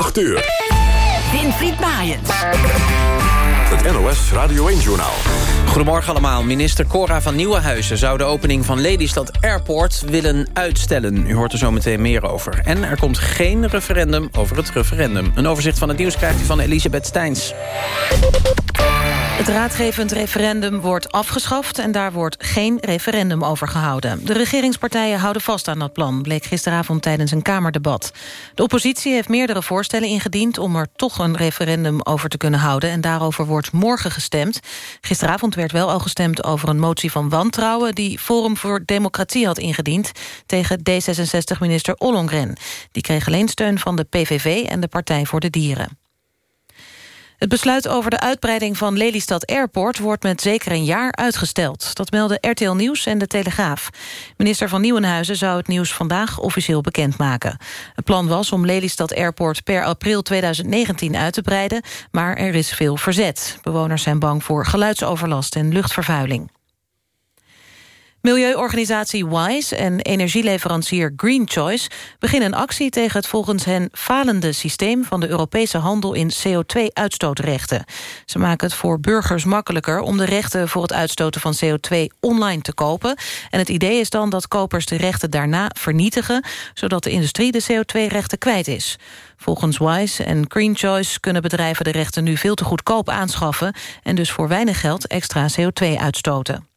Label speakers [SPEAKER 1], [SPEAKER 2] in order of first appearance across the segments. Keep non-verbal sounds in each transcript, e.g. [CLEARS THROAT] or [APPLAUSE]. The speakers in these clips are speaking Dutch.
[SPEAKER 1] 8 uur.
[SPEAKER 2] Winfried Maaiens.
[SPEAKER 1] Het NOS Radio 1-journaal.
[SPEAKER 3] Goedemorgen allemaal. Minister Cora van Nieuwenhuizen zou de opening van Lelystad Airport willen uitstellen. U hoort er zo meteen meer over. En er komt geen referendum over het referendum. Een overzicht van het nieuws krijgt u van Elisabeth Steins.
[SPEAKER 4] Het raadgevend referendum wordt afgeschaft en daar wordt geen referendum over gehouden. De regeringspartijen houden vast aan dat plan, bleek gisteravond tijdens een Kamerdebat. De oppositie heeft meerdere voorstellen ingediend om er toch een referendum over te kunnen houden en daarover wordt morgen gestemd. Gisteravond werd wel al gestemd over een motie van wantrouwen die Forum voor Democratie had ingediend tegen D66-minister Ollongren. Die kreeg alleen steun van de PVV en de Partij voor de Dieren. Het besluit over de uitbreiding van Lelystad Airport... wordt met zeker een jaar uitgesteld. Dat melden RTL Nieuws en De Telegraaf. Minister van Nieuwenhuizen zou het nieuws vandaag officieel bekendmaken. Het plan was om Lelystad Airport per april 2019 uit te breiden... maar er is veel verzet. Bewoners zijn bang voor geluidsoverlast en luchtvervuiling. Milieuorganisatie WISE en energieleverancier Green Choice... beginnen een actie tegen het volgens hen falende systeem... van de Europese handel in CO2-uitstootrechten. Ze maken het voor burgers makkelijker... om de rechten voor het uitstoten van CO2 online te kopen. En het idee is dan dat kopers de rechten daarna vernietigen... zodat de industrie de CO2-rechten kwijt is. Volgens WISE en Green Choice kunnen bedrijven de rechten nu veel te goedkoop aanschaffen... en dus voor weinig geld extra CO2 uitstoten.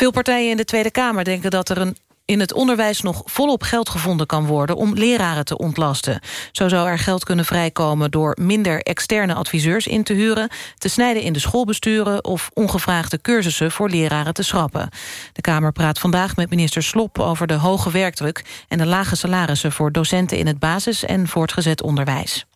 [SPEAKER 4] Veel partijen in de Tweede Kamer denken dat er een in het onderwijs nog volop geld gevonden kan worden om leraren te ontlasten. Zo zou er geld kunnen vrijkomen door minder externe adviseurs in te huren, te snijden in de schoolbesturen of ongevraagde cursussen voor leraren te schrappen. De Kamer praat vandaag met minister Slop over de hoge werkdruk en de lage salarissen voor docenten in het basis- en voortgezet onderwijs.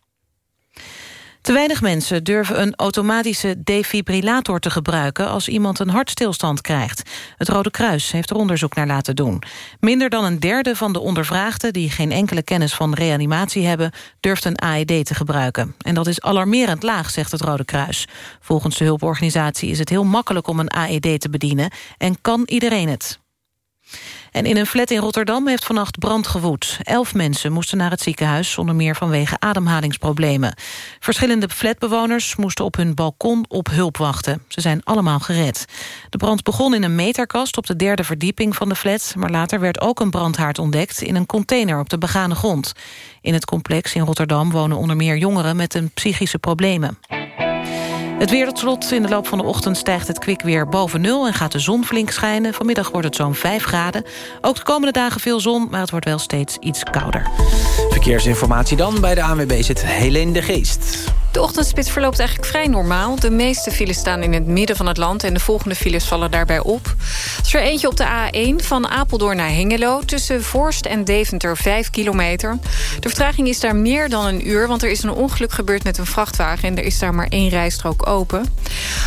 [SPEAKER 4] Te weinig mensen durven een automatische defibrillator te gebruiken... als iemand een hartstilstand krijgt. Het Rode Kruis heeft er onderzoek naar laten doen. Minder dan een derde van de ondervraagden... die geen enkele kennis van reanimatie hebben... durft een AED te gebruiken. En dat is alarmerend laag, zegt het Rode Kruis. Volgens de hulporganisatie is het heel makkelijk om een AED te bedienen... en kan iedereen het. En in een flat in Rotterdam heeft vannacht brand gewoed. Elf mensen moesten naar het ziekenhuis, zonder meer vanwege ademhalingsproblemen. Verschillende flatbewoners moesten op hun balkon op hulp wachten. Ze zijn allemaal gered. De brand begon in een meterkast op de derde verdieping van de flat... maar later werd ook een brandhaard ontdekt in een container op de begane grond. In het complex in Rotterdam wonen onder meer jongeren met een psychische problemen. Het weer tot slot. In de loop van de ochtend stijgt het kwik weer boven nul... en gaat de zon flink schijnen. Vanmiddag wordt het zo'n 5 graden. Ook de komende dagen veel zon, maar het wordt wel steeds iets kouder.
[SPEAKER 3] Verkeersinformatie dan. Bij de ANWB zit Helene de Geest.
[SPEAKER 5] De ochtendspits verloopt eigenlijk vrij normaal. De meeste files staan in het midden van het land... en de volgende files vallen daarbij op. Er is er eentje op de A1 van Apeldoorn naar Hengelo... tussen Voorst en Deventer 5 kilometer. De vertraging is daar meer dan een uur... want er is een ongeluk gebeurd met een vrachtwagen... en er is daar maar één rijstrook open.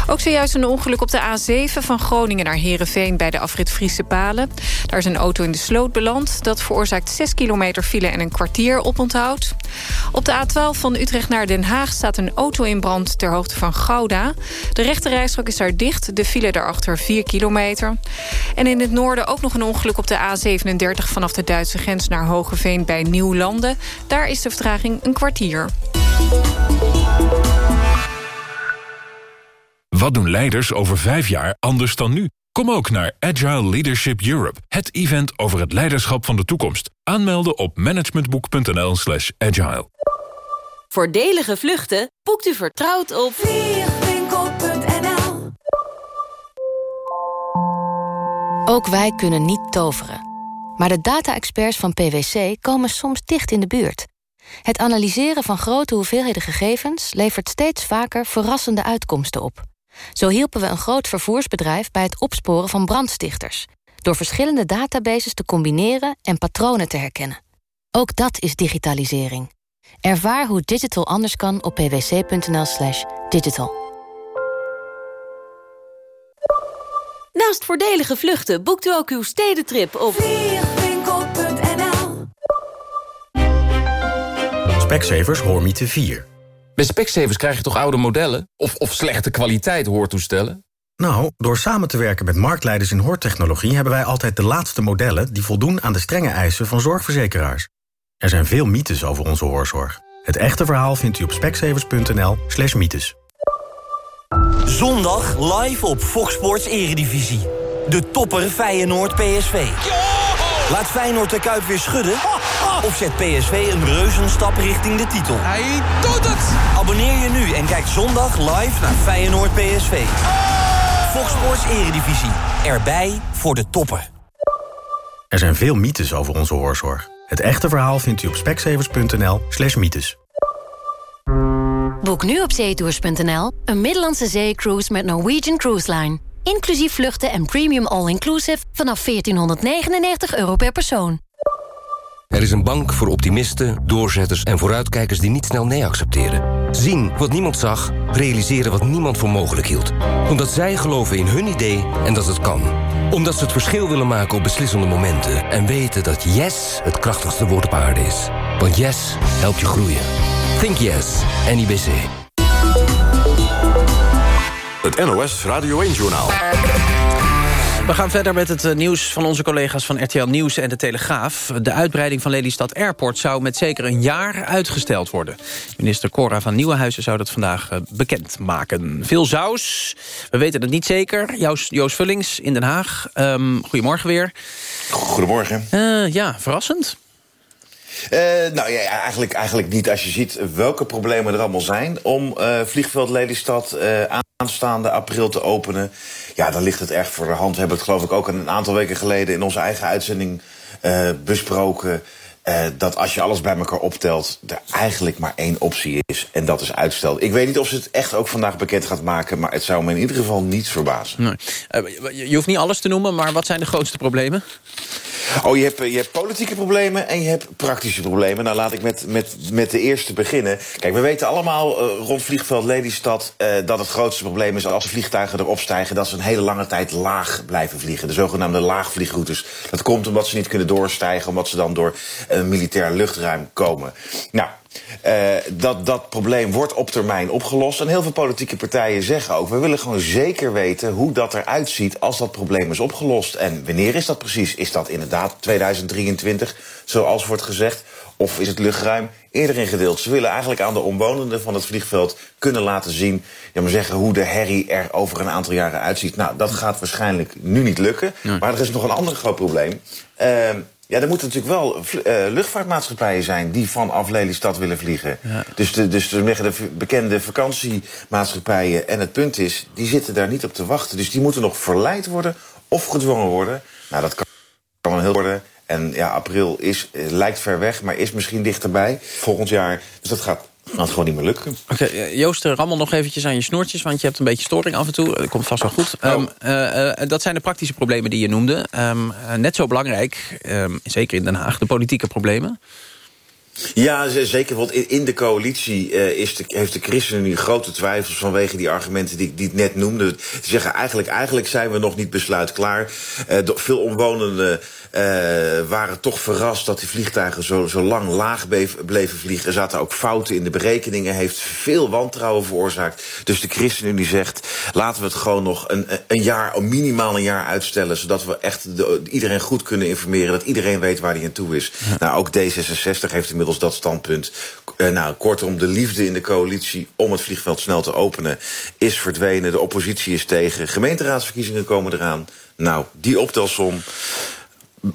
[SPEAKER 5] Ook zojuist een ongeluk op de A7 van Groningen naar Heerenveen... bij de afrit Friese Palen. Daar is een auto in de sloot beland. Dat veroorzaakt 6 kilometer file en een kwartier oponthoud. Op de A12 van Utrecht naar Den Haag staat een auto in brand ter hoogte van Gouda. De rechte rijstrook is daar dicht, de file daarachter 4 kilometer. En in het noorden ook nog een ongeluk op de A37... vanaf de Duitse grens naar Hogeveen bij Nieuwlanden. Daar is de vertraging een kwartier.
[SPEAKER 6] Wat doen leiders over vijf jaar anders dan nu? Kom ook naar Agile Leadership Europe, het event over het leiderschap van de toekomst. Aanmelden op managementboek.nl slash agile.
[SPEAKER 2] Voordelige vluchten boekt u vertrouwd op vliegwinkel.nl
[SPEAKER 7] Ook wij kunnen niet toveren. Maar de data-experts van PwC komen soms dicht in de buurt. Het analyseren van grote hoeveelheden gegevens... levert steeds vaker verrassende uitkomsten op. Zo hielpen we een groot vervoersbedrijf bij het opsporen van brandstichters... door verschillende databases te combineren en patronen te herkennen. Ook dat is digitalisering. Ervaar hoe digital anders kan op pwc.nl slash digital.
[SPEAKER 2] Naast voordelige vluchten boekt u ook uw stedentrip op vliegwinkel.nl
[SPEAKER 8] Specsavers Hoormiete 4.
[SPEAKER 9] Bij Specsavers krijg je toch oude modellen? Of, of slechte kwaliteit hoortoestellen?
[SPEAKER 8] Nou, door samen te werken met marktleiders in hoortechnologie... hebben wij altijd de laatste modellen... die voldoen aan de strenge eisen van zorgverzekeraars. Er zijn veel mythes over onze hoorzorg. Het echte verhaal vindt u op speksevers.nl slash mythes.
[SPEAKER 10] Zondag live op Fox Sports Eredivisie. De topper Feyenoord PSV. Laat Feyenoord de Kuip weer schudden? Of zet PSV een reuzenstap richting de titel? Hij doet het! Abonneer je nu en kijk zondag live naar Feyenoord PSV. Fox Sports Eredivisie. Erbij voor de toppen.
[SPEAKER 8] Er zijn veel mythes over onze hoorzorg. Het echte verhaal vindt u op speksevers.nl slash mythes.
[SPEAKER 7] Boek nu op zeetours.nl een Middellandse zeecruise met Norwegian Cruise Line. Inclusief vluchten en premium all-inclusive vanaf 1499 euro per persoon.
[SPEAKER 11] Er is een bank voor optimisten, doorzetters en vooruitkijkers die niet snel nee accepteren. Zien wat niemand zag, realiseren wat niemand voor mogelijk hield. Omdat zij geloven in hun idee en dat het kan. Omdat ze het verschil willen maken op beslissende momenten. En weten dat yes het krachtigste woord op aarde is. Want yes helpt je groeien. Think yes, NIBC.
[SPEAKER 1] Het NOS Radio 1-journaal.
[SPEAKER 3] We gaan verder met het eh, nieuws van onze collega's van RTL Nieuws en De Telegraaf. De uitbreiding van Lelystad Airport zou met zeker een jaar uitgesteld worden. Minister Cora van Nieuwenhuizen zou dat vandaag eh, bekend maken. Veel saus, we weten het niet zeker. Joost, Joost Vullings in Den Haag. Um, goedemorgen weer.
[SPEAKER 12] Goedemorgen.
[SPEAKER 3] Uh, ja, verrassend.
[SPEAKER 12] Uh, nou ja, eigenlijk, eigenlijk niet als je ziet welke problemen er allemaal zijn... om uh, vliegveld Lelystad uh, aanstaande april te openen. Ja, dan ligt het erg voor de hand. We hebben het geloof ik ook een aantal weken geleden... in onze eigen uitzending besproken... dat als je alles bij elkaar optelt, er eigenlijk maar één optie is. En dat is uitstel. Ik weet niet of ze het echt ook vandaag bekend gaat maken... maar het zou me in ieder geval niet verbazen.
[SPEAKER 3] Nee. je hoeft niet alles te noemen, maar wat zijn de grootste problemen?
[SPEAKER 12] Oh, je hebt, je hebt politieke problemen en je hebt praktische problemen. Nou, laat ik met, met, met de eerste beginnen. Kijk, we weten allemaal uh, rond vliegveld Lelystad... Dat het grootste probleem is als de vliegtuigen erop stijgen... dat ze een hele lange tijd laag blijven vliegen. De zogenaamde laagvliegroutes. Dat komt omdat ze niet kunnen doorstijgen... omdat ze dan door een militair luchtruim komen. Nou, uh, dat, dat probleem wordt op termijn opgelost. En heel veel politieke partijen zeggen ook... we willen gewoon zeker weten hoe dat eruit ziet als dat probleem is opgelost. En wanneer is dat precies? Is dat inderdaad 2023, zoals wordt gezegd? Of is het luchtruim eerder ingedeeld? Ze willen eigenlijk aan de omwonenden van het vliegveld kunnen laten zien... Ja, maar zeggen hoe de herrie er over een aantal jaren uitziet. Nou, dat gaat waarschijnlijk nu niet lukken. Nee. Maar er is nog een ander groot probleem. Uh, ja, er moeten natuurlijk wel uh, luchtvaartmaatschappijen zijn... die vanaf Lelystad willen vliegen. Ja. Dus, de, dus de, de bekende vakantiemaatschappijen. En het punt is, die zitten daar niet op te wachten. Dus die moeten nog verleid worden of gedwongen worden. Nou, dat kan, kan heel worden. En ja, april is, lijkt ver weg, maar is misschien dichterbij. Volgend jaar. Dus dat gaat gaat gewoon niet meer lukken.
[SPEAKER 3] Oké, okay, Joost, rammel nog eventjes aan je snoertjes... want je hebt een beetje storing af en toe. Dat komt vast wel goed. Oh. Um, uh, uh, dat zijn de praktische problemen die je noemde. Um, uh, net zo belangrijk, um, zeker in Den Haag, de politieke problemen.
[SPEAKER 12] Ja, zeker. Want in de coalitie uh, is de, heeft de ChristenUnie grote twijfels vanwege die argumenten die, die ik net noemde. Ze zeggen eigenlijk, eigenlijk zijn we nog niet besluitklaar. Uh, veel omwonenden uh, waren toch verrast dat die vliegtuigen zo, zo lang laag bleven vliegen. Er zaten ook fouten in de berekeningen, heeft veel wantrouwen veroorzaakt. Dus de ChristenUnie zegt, laten we het gewoon nog een, een jaar, minimaal een jaar uitstellen... zodat we echt de, iedereen goed kunnen informeren, dat iedereen weet waar hij aan toe is. Ja. Nou, ook D66 heeft inmiddels dat standpunt. Uh, nou, kortom, de liefde in de coalitie om het vliegveld snel te openen is verdwenen. De oppositie is tegen. Gemeenteraadsverkiezingen komen eraan. Nou, die optelsom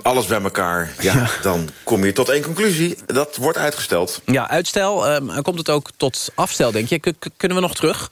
[SPEAKER 12] alles bij elkaar, ja, ja, dan kom je tot één conclusie. Dat wordt uitgesteld.
[SPEAKER 3] Ja, uitstel. Uh, komt het ook tot afstel, denk je? K kunnen we nog terug?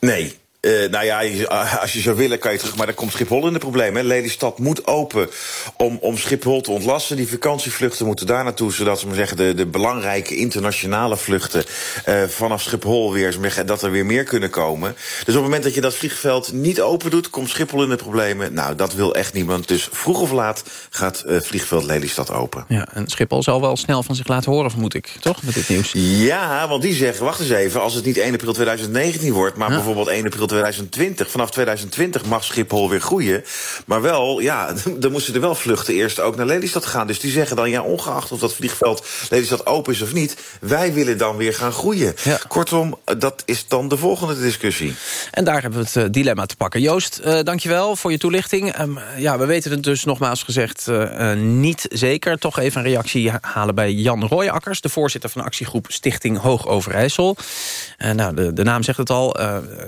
[SPEAKER 12] Nee, Uh, nou ja, als je zou willen kan je terug, maar dan komt Schiphol in de problemen. Lelystad moet open om, om Schiphol te ontlasten. Die vakantievluchten moeten daar naartoe, zodat ze maar zeggen, de, de belangrijke internationale vluchten uh, vanaf Schiphol weer, dat er weer meer kunnen komen. Dus op het moment dat je dat vliegveld niet open doet, komt Schiphol in de problemen. Nou, dat wil echt niemand. Dus vroeg of laat gaat uh, vliegveld Lelystad open.
[SPEAKER 3] Ja, en Schiphol zal wel snel van zich laten horen, vermoed ik, toch? Met dit nieuws.
[SPEAKER 12] Ja, want die zeggen, wacht eens even, als het niet 1 april 2019 wordt, maar ja. bijvoorbeeld 1 april 2020. Vanaf 2020 mag Schiphol weer groeien. Maar wel, ja, [LAUGHS] dan moesten er wel vluchten eerst ook naar Lelystad gaan. Dus die zeggen dan, ja, ongeacht of dat vliegveld Lelystad open is of niet... wij willen dan weer gaan groeien. Kortom, dat is dan de volgende discussie.
[SPEAKER 3] En daar hebben we het uh, dilemma te pakken. Joost, uh, dankjewel voor je toelichting. Um, ja, we weten het dus nogmaals gezegd uh, niet zeker. Toch even een reactie halen bij Jan Rooijakkers... de voorzitter van de actiegroep Stichting Hoog Overijssel. nou, de, de naam zegt het al.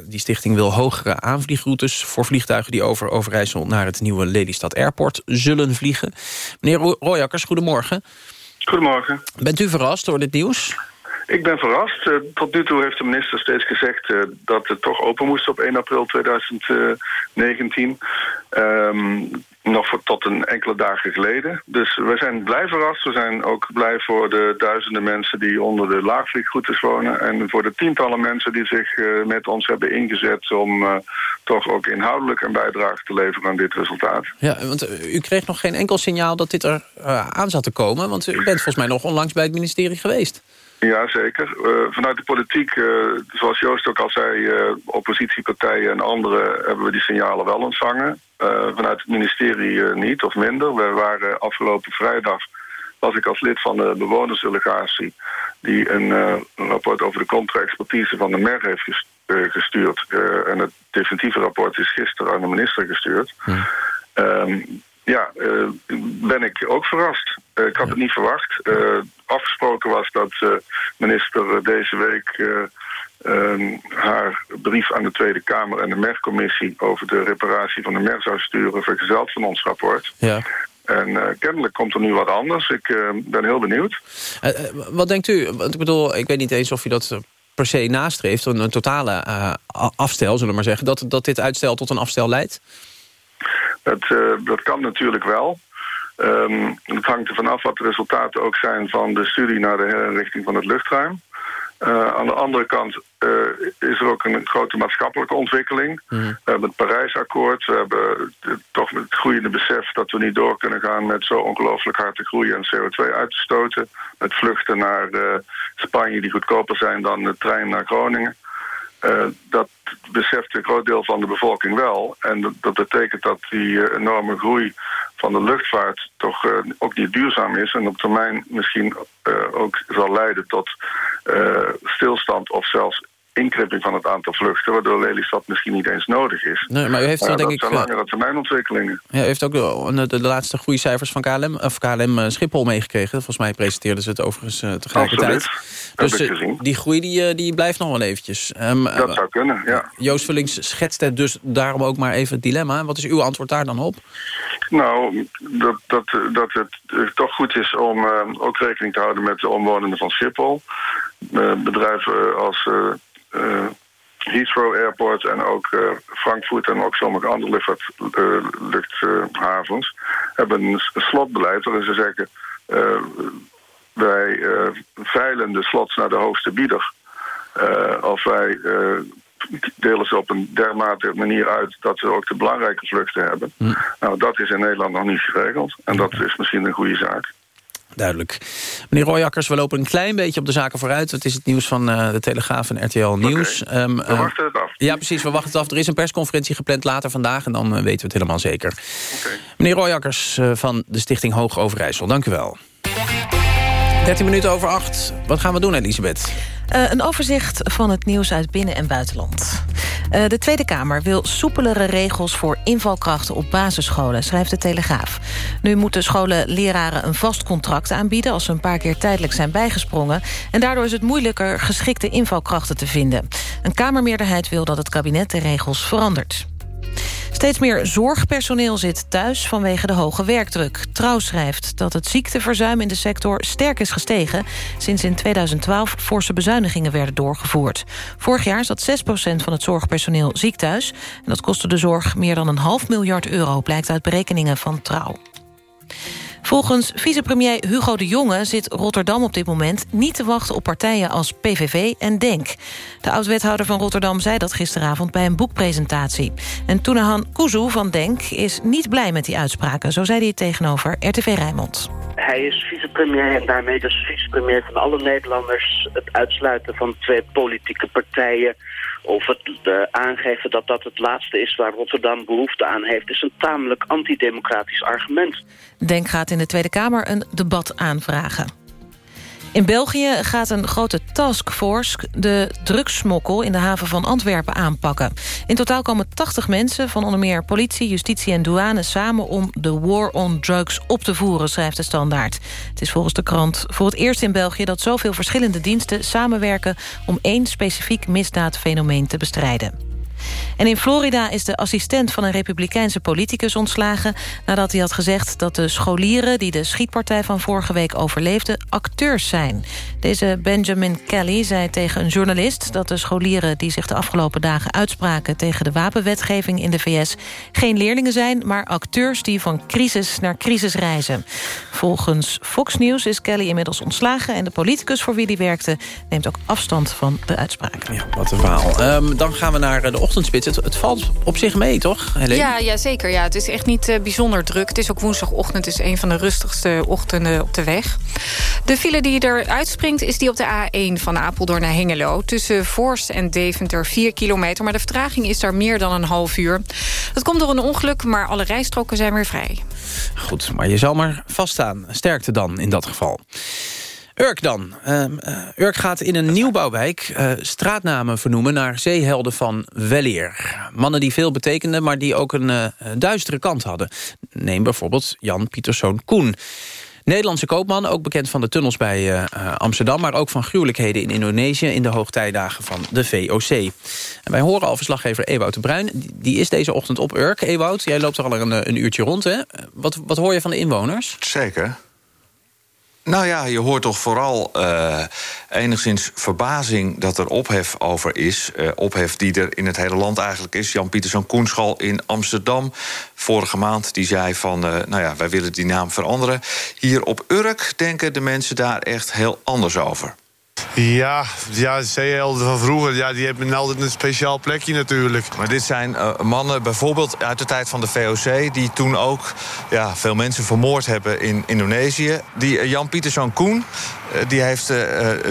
[SPEAKER 3] die stichting wil hogere aanvliegroutes... voor vliegtuigen die over Overijssel naar het nieuwe Lelystad Airport zullen vliegen. Meneer Rooijakkers, goedemorgen.
[SPEAKER 13] Goedemorgen.
[SPEAKER 3] Bent u verrast door dit nieuws?
[SPEAKER 13] Ik ben verrast. Uh, tot nu toe heeft de minister steeds gezegd uh, dat het toch open moest op 1 april 2019. Um, nog voor, tot een enkele dagen geleden. Dus we zijn blij verrast. We zijn ook blij voor de duizenden mensen die onder de laagvliegroutes wonen. En voor de tientallen mensen die zich met ons hebben ingezet... om toch ook inhoudelijk een bijdrage te leveren aan dit resultaat.
[SPEAKER 3] Ja, want u kreeg nog geen enkel signaal dat dit er aan zat te komen. Want u bent volgens mij nog onlangs bij het ministerie geweest.
[SPEAKER 13] Ja, zeker. Uh, vanuit de politiek, uh, zoals Joost ook al zei... Uh, oppositiepartijen en anderen hebben we die signalen wel ontvangen. vanuit het ministerie niet, of minder. We waren afgelopen vrijdag... was ik als lid van de bewonersdelegatie... die een, rapport over de contra-expertise van de MER heeft gestuurd. en het definitieve rapport is gisteren aan de minister gestuurd. Ja. Um, ja, uh, ben ik ook verrast. Ik had het niet verwacht. Uh, was dat minister deze week ehm, haar brief aan de Tweede Kamer en de MER-commissie over de reparatie van de MER zou sturen, vergezeld van ons rapport.
[SPEAKER 3] Ja.
[SPEAKER 13] En kennelijk komt er nu wat anders. Ik ben heel benieuwd.
[SPEAKER 3] wat denkt u? Want ik bedoel, ik weet niet eens of u dat per se nastreeft, een, een totale afstel, zullen we maar zeggen, dat, dat dit uitstel tot een afstel leidt?
[SPEAKER 13] Dat, dat kan natuurlijk wel. Um, het hangt er vanaf wat de resultaten ook zijn van de studie naar de herinrichting van het luchtruim. Uh, aan de andere kant uh, is er ook een grote maatschappelijke ontwikkeling. Mm. We hebben het Parijsakkoord. We hebben de, toch het groeiende besef dat we niet door kunnen gaan... met zo ongelooflijk hard te groeien en CO2 uit te stoten. Met vluchten naar uh, Spanje die goedkoper zijn dan de trein naar Groningen. Uh, dat beseft een groot deel van de bevolking wel. En dat, betekent dat die uh, enorme groei van de luchtvaart toch uh, ook niet duurzaam is... en op termijn misschien ook zal leiden tot stilstand of zelfs inkrimping van het aantal vluchten... waardoor Lelystad misschien niet eens nodig is.
[SPEAKER 3] Nee, maar u heeft
[SPEAKER 13] uh,
[SPEAKER 3] denk
[SPEAKER 13] dat
[SPEAKER 3] ik,
[SPEAKER 13] zijn langere termijn ontwikkelingen.
[SPEAKER 3] Ja, u heeft ook de, de, de laatste groeicijfers van KLM, of KLM Schiphol meegekregen. Volgens mij presenteerden ze het overigens uh, tegelijkertijd.
[SPEAKER 13] Absoluut.
[SPEAKER 3] Dus
[SPEAKER 13] uh,
[SPEAKER 3] die groei die, die blijft nog wel eventjes. Um,
[SPEAKER 13] dat zou kunnen, ja.
[SPEAKER 3] Joost Vullings schetst het dus daarom ook maar even het dilemma. Wat is uw antwoord daar dan op?
[SPEAKER 13] Nou, dat, dat, dat het toch goed is om ook rekening te houden met de omwonenden van Schiphol. bedrijven als Heathrow Airport en ook uh, Frankfurt en ook sommige andere luchtvaart, uh, luchthavens hebben een slotbeleid waarin ze zeggen wij veilen de slots naar de hoogste bieder. of wij delen ze op een dermate manier uit dat we ook de belangrijke vluchten hebben. Hm. Nou, dat is in Nederland nog niet geregeld. En dat is misschien een goede zaak.
[SPEAKER 3] Duidelijk. Meneer Royakkers, we lopen een klein beetje op de zaken vooruit. Het is het nieuws van uh, de Telegraaf en RTL Nieuws.
[SPEAKER 13] Okay. Um, we wachten het af.
[SPEAKER 3] Ja, precies, we wachten het af. Er is een persconferentie gepland later vandaag... en dan uh, weten we het helemaal zeker.
[SPEAKER 13] Okay.
[SPEAKER 3] Meneer Royakkers van de Stichting Hoog Overijssel, dank u wel. 13 minuten over 8. Wat gaan we doen, Elisabeth?
[SPEAKER 4] Uh, een overzicht van het nieuws uit binnen- en buitenland. Uh, de Tweede Kamer wil soepelere regels voor invalkrachten op basisscholen, schrijft de Telegraaf. Nu moeten scholen leraren een vast contract aanbieden als ze een paar keer tijdelijk zijn bijgesprongen. En daardoor is het moeilijker geschikte invalkrachten te vinden. Een Kamermeerderheid wil dat het kabinet de regels verandert. Steeds meer zorgpersoneel zit thuis vanwege de hoge werkdruk. Trouw schrijft dat het ziekteverzuim in de sector sterk is gestegen... sinds in 2012 forse bezuinigingen werden doorgevoerd. Vorig jaar zat 6% van het zorgpersoneel ziek thuis. En dat kostte de zorg meer dan een half miljard euro... blijkt uit berekeningen van Trouw. Volgens vicepremier Hugo de Jonge zit Rotterdam op dit moment niet te wachten op partijen als PVV en DENK. De oud-wethouder van Rotterdam zei dat gisteravond bij een boekpresentatie. En Toenahan Kuzu van DENK is niet blij met die uitspraken. Zo zei hij tegenover RTV Rijnmond.
[SPEAKER 14] Hij is vicepremier en daarmee dus vicepremier van alle Nederlanders. Het uitsluiten van twee politieke partijen of het uh, aangeven dat dat het laatste is waar Rotterdam behoefte aan heeft... is een tamelijk antidemocratisch argument.
[SPEAKER 4] Denk gaat in de Tweede Kamer een debat aanvragen. In België gaat een grote taskforce de drugssmokkel in de haven van Antwerpen aanpakken. In totaal komen 80 mensen van onder meer politie, justitie en douane samen om de war on drugs op te voeren, schrijft de Standaard. Het is volgens de krant voor het eerst in België dat zoveel verschillende diensten samenwerken om één specifiek misdaadfenomeen te bestrijden. En in Florida is de assistent van een republikeinse politicus ontslagen... nadat hij had gezegd dat de scholieren die de schietpartij van vorige week overleefden... acteurs zijn. Deze Benjamin Kelly zei tegen een journalist... dat de scholieren die zich de afgelopen dagen uitspraken... tegen de wapenwetgeving in de VS geen leerlingen zijn... maar acteurs die van crisis naar crisis reizen. Volgens Fox News is Kelly inmiddels ontslagen... en de politicus voor wie hij werkte neemt ook afstand van de uitspraken.
[SPEAKER 3] Ja, wat een verhaal. Um, dan gaan we naar de ochtendspits. Het, het, valt op zich mee, toch, Helene?
[SPEAKER 5] Ja, ja, zeker. Ja. Het is echt niet uh, bijzonder druk. Het is ook woensdagochtend. Het is een van de rustigste ochtenden op de weg. De file die er uitspringt is die op de A1 van Apeldoorn naar Hengelo. Tussen Voorst en Deventer 4 kilometer. Maar de vertraging is daar meer dan een half uur. Dat komt door een ongeluk, maar alle rijstroken zijn weer vrij.
[SPEAKER 3] Goed, maar je zal maar vaststaan. Sterkte dan in dat geval. Urk dan. Uh, Urk gaat in een nieuwbouwwijk uh, straatnamen vernoemen... naar zeehelden van weleer. Mannen die veel betekenden, maar die ook een uh, duistere kant hadden. Neem bijvoorbeeld Jan Pieterszoon Koen. Nederlandse koopman, ook bekend van de tunnels bij Amsterdam... maar ook van gruwelijkheden in Indonesië... in de hoogtijdagen van de VOC. En wij horen al verslaggever Ewout de Bruin. Die is deze ochtend op Urk. Ewout, jij loopt er al een, een uurtje rond, hè? Wat, wat hoor je van de inwoners?
[SPEAKER 15] Zeker. Nou ja, je hoort toch vooral uh, enigszins verbazing dat er ophef over is. Uh, ophef die er in het hele land eigenlijk is. Jan Pieterszoon Koenschal in Amsterdam vorige maand die zei van... Uh, nou ja, wij willen die naam veranderen. Hier op Urk denken de mensen daar echt heel anders over.
[SPEAKER 16] Ja, ja zeehelden van vroeger, ja, die hebben altijd een speciaal plekje natuurlijk.
[SPEAKER 15] Maar dit zijn uh, mannen bijvoorbeeld uit de tijd van de VOC... die toen ook ja, veel mensen vermoord hebben in Indonesië. Die uh, Jan Pieterszoon Koen, die heeft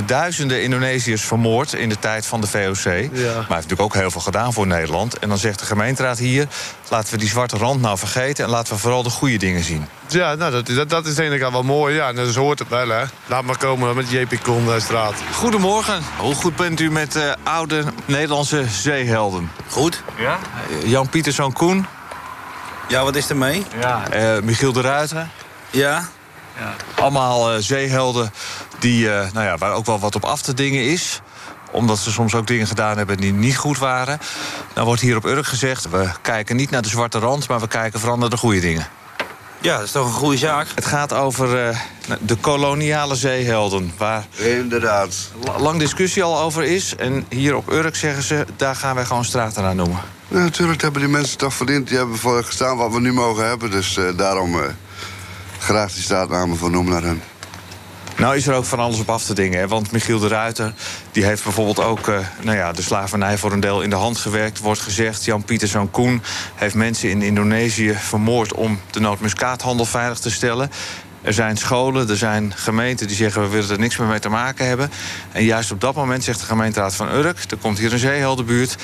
[SPEAKER 15] duizenden Indonesiërs vermoord... in de tijd van de VOC. Ja. Maar hij heeft natuurlijk ook heel veel gedaan voor Nederland. En dan zegt de gemeenteraad hier... laten we die zwarte rand nou vergeten... en laten we vooral de goede dingen zien.
[SPEAKER 16] Ja, nou, dat, dat, dat is eigenlijk al wel mooi. Ja, dat hoort het wel, hè. Laat maar komen met JP straat.
[SPEAKER 15] Goedemorgen. Hoe goed bent u met uh, oude Nederlandse zeehelden?
[SPEAKER 17] Goed.
[SPEAKER 15] Ja? Uh, Jan Pieterszoon Koen.
[SPEAKER 17] Ja, wat is er mee?
[SPEAKER 15] Ja. Uh, Michiel de Ruiter.
[SPEAKER 17] Ja.
[SPEAKER 15] ja. Allemaal zeehelden die, nou ja, waar ook wel wat op af te dingen is omdat ze soms ook dingen gedaan hebben die niet goed waren. Nou wordt hier op Urk gezegd... we kijken niet naar de zwarte rand, maar we kijken vooral naar de goede dingen.
[SPEAKER 17] Ja, dat is toch een goede zaak.
[SPEAKER 15] Het gaat over uh, de koloniale zeehelden. Waar
[SPEAKER 18] Inderdaad.
[SPEAKER 15] lang discussie al over is. En hier op Urk zeggen ze, daar gaan wij gewoon straten naar noemen.
[SPEAKER 18] Ja, natuurlijk hebben die mensen toch verdiend. Die hebben voor gestaan wat we nu mogen hebben. Dus uh, daarom uh, graag die straatnamen voor noemen naar hen.
[SPEAKER 15] Nou is er ook van alles op af te dingen. Hè? Want Michiel de Ruiter die heeft bijvoorbeeld ook uh, nou ja, de slavernij voor een deel in de hand gewerkt. Wordt gezegd, Jan Pieterszoon Koen heeft mensen in Indonesië vermoord... om de nootmuskaathandel veilig te stellen. Er zijn scholen, er zijn gemeenten die zeggen... we willen er niks meer mee te maken hebben. En juist op dat moment zegt de gemeenteraad van Urk... er komt hier een zeeheldenbuurt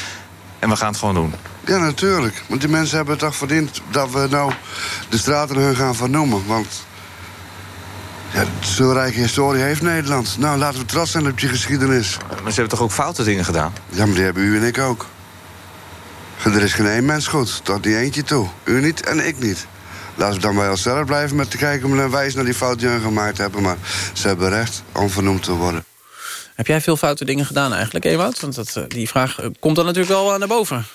[SPEAKER 15] en we gaan het gewoon doen.
[SPEAKER 18] Ja, natuurlijk. Want die mensen hebben het toch verdiend... dat we nou de straten hun gaan vernoemen. Want ja, zo'n rijke historie heeft Nederland. Nou, laten we trots zijn op je geschiedenis.
[SPEAKER 15] Maar ze hebben toch ook foute dingen gedaan?
[SPEAKER 18] Ja, maar die hebben u en ik ook. Er is geen één mens goed, tot die eentje toe. U niet en ik niet. Laten we dan bij onszelf blijven met te kijken en wijzen naar die fouten die we gemaakt hebben. Maar ze hebben recht om vernoemd te worden.
[SPEAKER 3] Heb jij veel foute dingen gedaan eigenlijk, Ewout? Want dat, die vraag komt dan natuurlijk wel naar boven.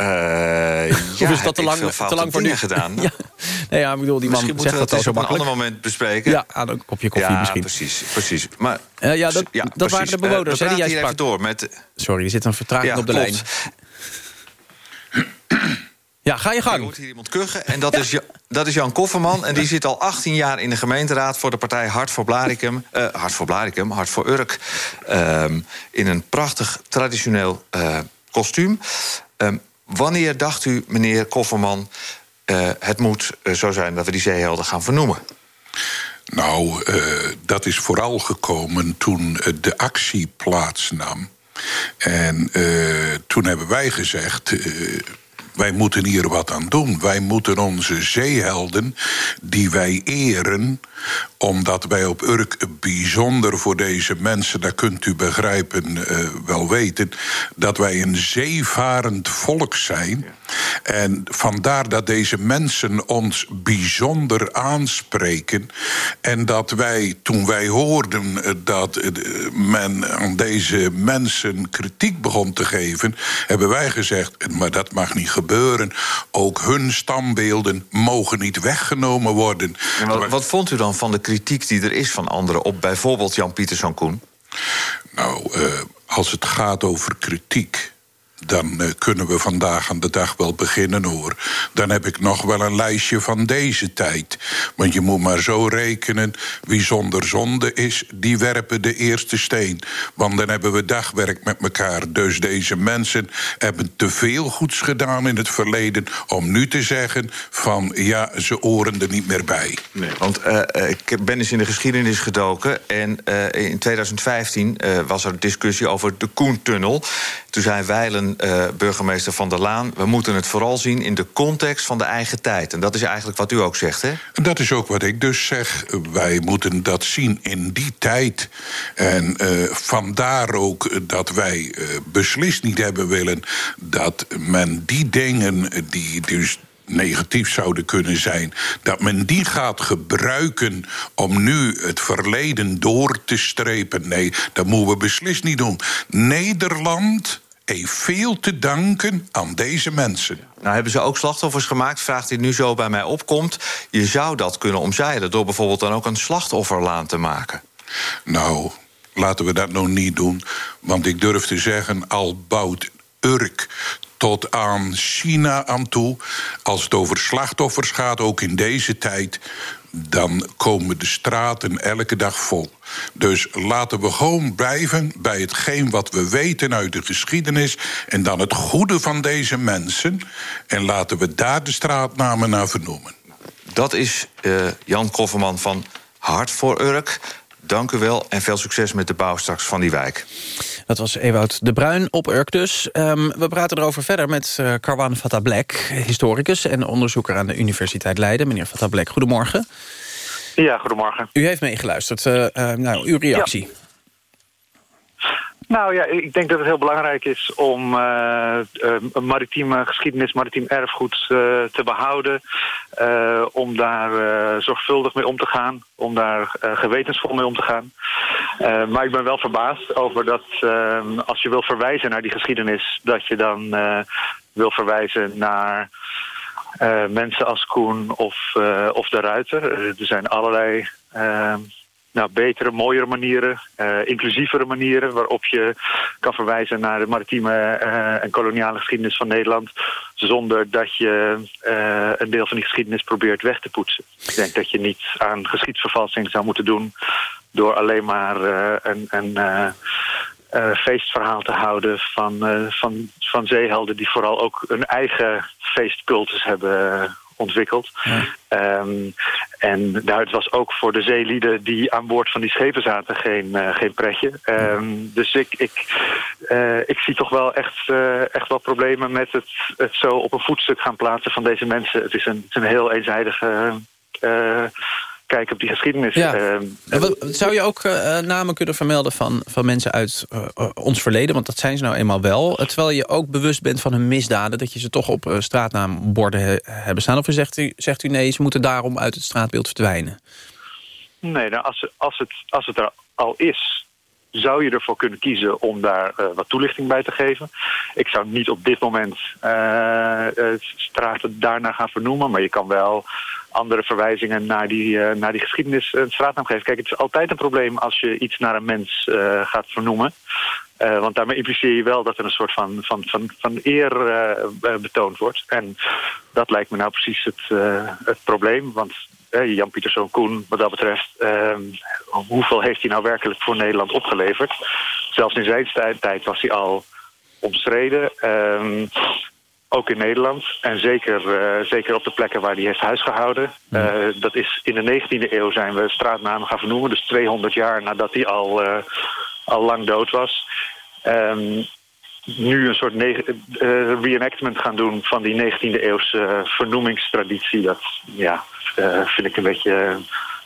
[SPEAKER 15] Uh, ja, [LAUGHS]
[SPEAKER 3] of is dat te lang, te lang voor
[SPEAKER 15] nu gedaan? [LAUGHS]
[SPEAKER 3] ja. Nee, ja, ik bedoel, die man
[SPEAKER 15] misschien
[SPEAKER 3] zegt
[SPEAKER 15] dat,
[SPEAKER 3] dat
[SPEAKER 15] op
[SPEAKER 3] zo
[SPEAKER 15] een ander moment bespreken.
[SPEAKER 3] Ja, aan een kopje koffie
[SPEAKER 15] ja,
[SPEAKER 3] misschien.
[SPEAKER 15] precies, precies. Maar,
[SPEAKER 3] uh, ja, dat, ja, dat
[SPEAKER 15] precies.
[SPEAKER 3] waren de bewoners
[SPEAKER 15] uh,
[SPEAKER 3] hè, die jij
[SPEAKER 15] sprak. door met...
[SPEAKER 3] Sorry, er zit een vertraging op de lijn. [CLEARS THROAT] Ja, ga je gang.
[SPEAKER 15] Er moet hier iemand kuchen en dat, is, dat is Jan Kofferman. En die zit al 18 jaar in de gemeenteraad voor de partij Hart voor Blaricum. Uh, Hart voor Blaricum, Hart voor Urk. Um, in een prachtig traditioneel uh, kostuum. Um, wanneer dacht u, meneer Kofferman... Uh, het moet zo zijn dat we die zeehelden gaan vernoemen?
[SPEAKER 19] Nou, dat is vooral gekomen toen de actie plaatsnam... En toen hebben wij gezegd. Wij moeten hier wat aan doen. Wij moeten onze zeehelden, die wij eren omdat wij op Urk bijzonder voor deze mensen, dat kunt u begrijpen, uh, wel weten, dat wij een zeevarend volk zijn. En vandaar dat deze mensen ons bijzonder aanspreken. En dat wij, toen wij hoorden eh, dat eh, men aan deze mensen kritiek begon te geven, hebben wij gezegd: maar dat mag niet gebeuren. Ook hun standbeelden mogen niet weggenomen worden.
[SPEAKER 15] wat, wat vond u dan van de kritiek die er is van anderen op bijvoorbeeld Jan-Pieter Koen?
[SPEAKER 19] Nou, uh, als het gaat over kritiek dan uh, kunnen we vandaag aan de dag wel beginnen hoor. Dan heb ik nog wel een lijstje van deze tijd. Want je moet maar zo rekenen: wie zonder zonde is, die werpen de eerste steen. Want dan hebben we dagwerk met elkaar. Dus deze mensen hebben te veel goeds gedaan in het verleden om nu te zeggen: van ja, ze oren er niet meer bij.
[SPEAKER 15] Nee, want uh, ik ben eens in de geschiedenis gedoken. En in 2015 was er discussie over de Koentunnel. Toen zei Weilen, uh, burgemeester Van der Laan... we moeten het vooral zien in de context van de eigen tijd. En dat is eigenlijk wat u ook zegt, hè?
[SPEAKER 19] Dat is ook wat ik dus zeg. Wij moeten dat zien in die tijd. En uh, vandaar ook dat wij uh, beslist niet hebben willen... dat men die dingen die dus negatief zouden kunnen zijn, dat men die gaat gebruiken om nu het verleden door te strepen. Nee, dat moeten we beslist niet doen. Nederland heeft veel te danken aan deze mensen.
[SPEAKER 15] Nou hebben ze ook slachtoffers gemaakt, vraagt die nu zo bij mij opkomt. Je zou dat kunnen omzeilen door bijvoorbeeld dan ook een slachtofferlaan te maken.
[SPEAKER 19] Nou, laten we dat nog niet doen. Want ik durf te zeggen, al bouwt Urk tot aan China aan toe. Als het over slachtoffers gaat, ook in deze tijd, dan komen de straten elke dag vol. Dus laten we gewoon blijven bij hetgeen wat we weten uit de geschiedenis en dan het goede van deze mensen. En laten we daar de straatnamen naar vernoemen.
[SPEAKER 15] Dat is uh, Jan Kofferman van Hart voor Urk. Dank u wel en veel succes met de bouw straks van die wijk.
[SPEAKER 3] Dat was Ewout de Bruin op Urk dus. Um, we praten erover verder met uh, Karwan Fattablek, historicus... en onderzoeker aan de Universiteit Leiden. Meneer Fattablek, goedemorgen.
[SPEAKER 20] Ja, goedemorgen.
[SPEAKER 3] U heeft meegeluisterd. Uh, uh, nou, uw reactie.
[SPEAKER 20] Ja. Nou ja, ik denk dat het heel belangrijk is om uh, uh, maritieme geschiedenis, maritiem erfgoed uh, te behouden. om daar zorgvuldig mee om te gaan. Om daar gewetensvol mee om te gaan. maar ik ben wel verbaasd over dat als je wil verwijzen naar die geschiedenis... dat je dan wil verwijzen naar... mensen als Koen of, of de Ruiter. er zijn allerlei nou, betere, mooiere manieren, uh, inclusievere manieren... waarop je kan verwijzen naar de maritieme uh, en koloniale geschiedenis van Nederland... zonder dat je uh, een deel van die geschiedenis probeert weg te poetsen. Ik denk dat je niet aan geschiedsvervalsing zou moeten doen... door alleen maar een, een feestverhaal te houden van, van, van zeehelden... die vooral ook een eigen feestcultus hebben ontwikkeld. Ja. Um, en nou, het was ook voor de zeelieden die aan boord van die schepen zaten geen, uh, geen pretje. Um, dus ik, ik, uh, ik zie toch wel echt, uh, echt wel problemen met het, het zo op een voetstuk gaan plaatsen van deze mensen. Het is een, het is een heel eenzijdige kijken op die geschiedenis. Ja.
[SPEAKER 3] Uh, zou je ook uh, namen kunnen vermelden van, van mensen uit uh, ons verleden? Want dat zijn ze nou eenmaal wel. Terwijl je ook bewust bent van hun misdaden... dat je ze toch op straatnaamborden he hebben staan. Of zegt u, zegt u nee, ze moeten daarom uit het straatbeeld verdwijnen?
[SPEAKER 20] Nee, nou, als, als, het, als het er al is zou je ervoor kunnen kiezen om daar uh, wat toelichting bij te geven. Ik zou niet op dit moment uh, straten daarna gaan vernoemen, maar je kan wel andere verwijzingen naar die, naar die geschiedenis een straatnaam geven. Kijk, het is altijd een probleem als je iets naar een mens gaat vernoemen. want daarmee impliceer je wel dat er een soort van, van, van, van eer betoond wordt. En dat lijkt me nou precies het, het probleem. Want Jan Pieterszoon Koen, wat dat betreft, uh, hoeveel heeft hij nou werkelijk voor Nederland opgeleverd? Zelfs in zijn tijd was hij al omstreden. Uh, ook in Nederland. En zeker, uh, zeker op de plekken waar hij heeft huisgehouden. Uh, dat is in de 19e eeuw zijn we straatnamen gaan vernoemen. Dus 200 jaar nadat hij al, al lang dood was. ehm, nu een soort uh, reenactment gaan doen van die 19e eeuwse vernoemingstraditie. Dat ja, uh, vind ik een beetje,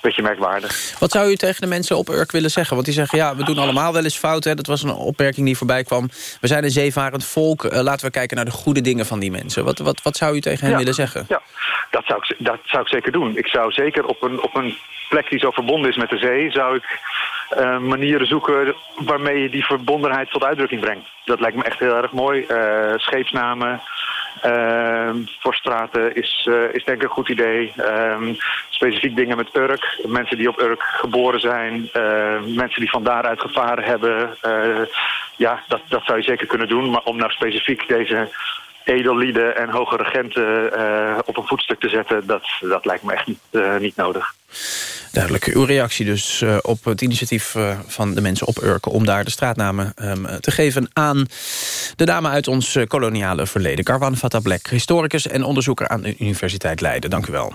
[SPEAKER 20] beetje merkwaardig.
[SPEAKER 3] Wat zou u tegen de mensen op Urk willen zeggen? Want die zeggen, ja, we doen allemaal wel eens fouten. Dat was een opmerking die voorbij kwam. We zijn een zeevarend volk. Uh, laten we kijken naar de goede dingen van die mensen. Wat, wat, wat zou u tegen hen
[SPEAKER 20] ja,
[SPEAKER 3] willen zeggen?
[SPEAKER 20] Ja, dat zou, ik, dat zou ik zeker doen. Ik zou zeker op een, op een plek die zo verbonden is met de zee... zou ik uh, manieren zoeken waarmee je die verbondenheid tot uitdrukking brengt. Dat lijkt me echt heel erg mooi. Uh, scheepsnamen uh, voor straten is, is denk ik een goed idee. Ehm, specifiek dingen met Urk. Mensen die op Urk geboren zijn. mensen die van daaruit gevaren hebben. ja, dat, dat zou je zeker kunnen doen. Maar om nou specifiek deze edellieden en hoge regenten uh, op een voetstuk te zetten... dat, dat lijkt me echt niet, uh, niet nodig.
[SPEAKER 3] Duidelijk. Uw reactie dus uh, op het initiatief van de mensen op Urken... om daar de straatnamen um, te geven aan de dame uit ons koloniale verleden. Carwan Fattablek, historicus en onderzoeker aan de Universiteit Leiden. Dank u wel.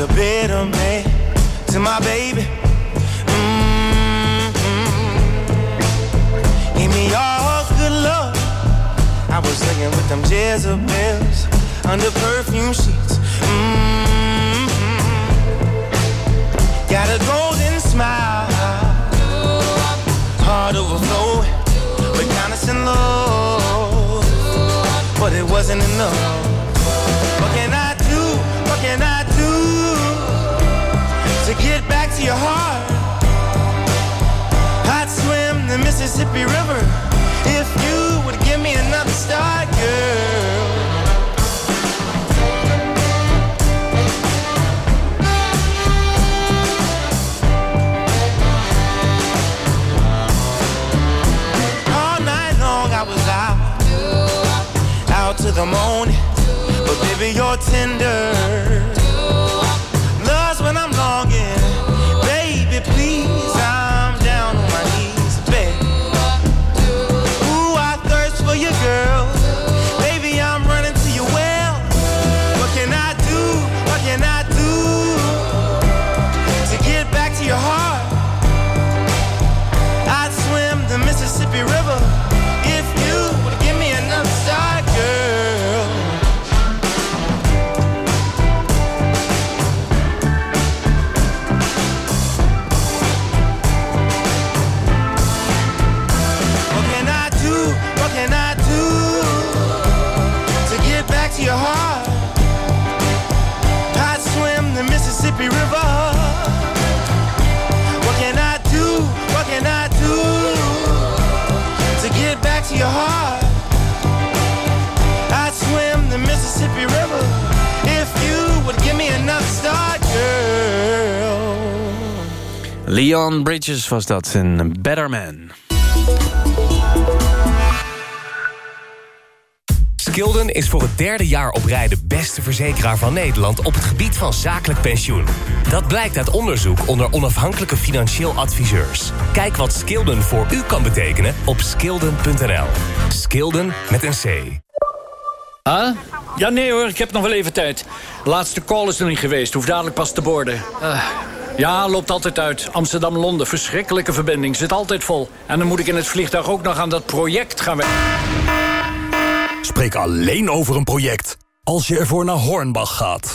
[SPEAKER 21] A better man to my baby. Mm-hmm. Give me all good love. I was laying with them Jezebels under perfume sheets. Mm-hmm. Got a golden smile, heart overflowing, but kindness and love. But it wasn't enough. To your heart. I'd swim the Mississippi River if you would give me another start, girl. All night long I was out, out to the morning, but baby you're tender
[SPEAKER 3] Leon Bridges was dat, een Better Man.
[SPEAKER 22] Skilden is voor het derde jaar op rij de beste verzekeraar van Nederland op het gebied van zakelijk pensioen. Dat blijkt uit onderzoek onder onafhankelijke financieel adviseurs. Kijk wat Skilden voor u kan betekenen op skilden.nl. Skilden met een C.
[SPEAKER 23] Huh? Ja, nee hoor, ik heb nog wel even tijd. De laatste call is er niet geweest, hoef dadelijk pas te borden. Uh, ja, loopt altijd uit. Amsterdam-Londen, verschrikkelijke verbinding, zit altijd vol. En dan moet ik in het vliegtuig ook nog aan dat project gaan werken.
[SPEAKER 24] Spreek alleen over een project als je ervoor naar Hornbach gaat.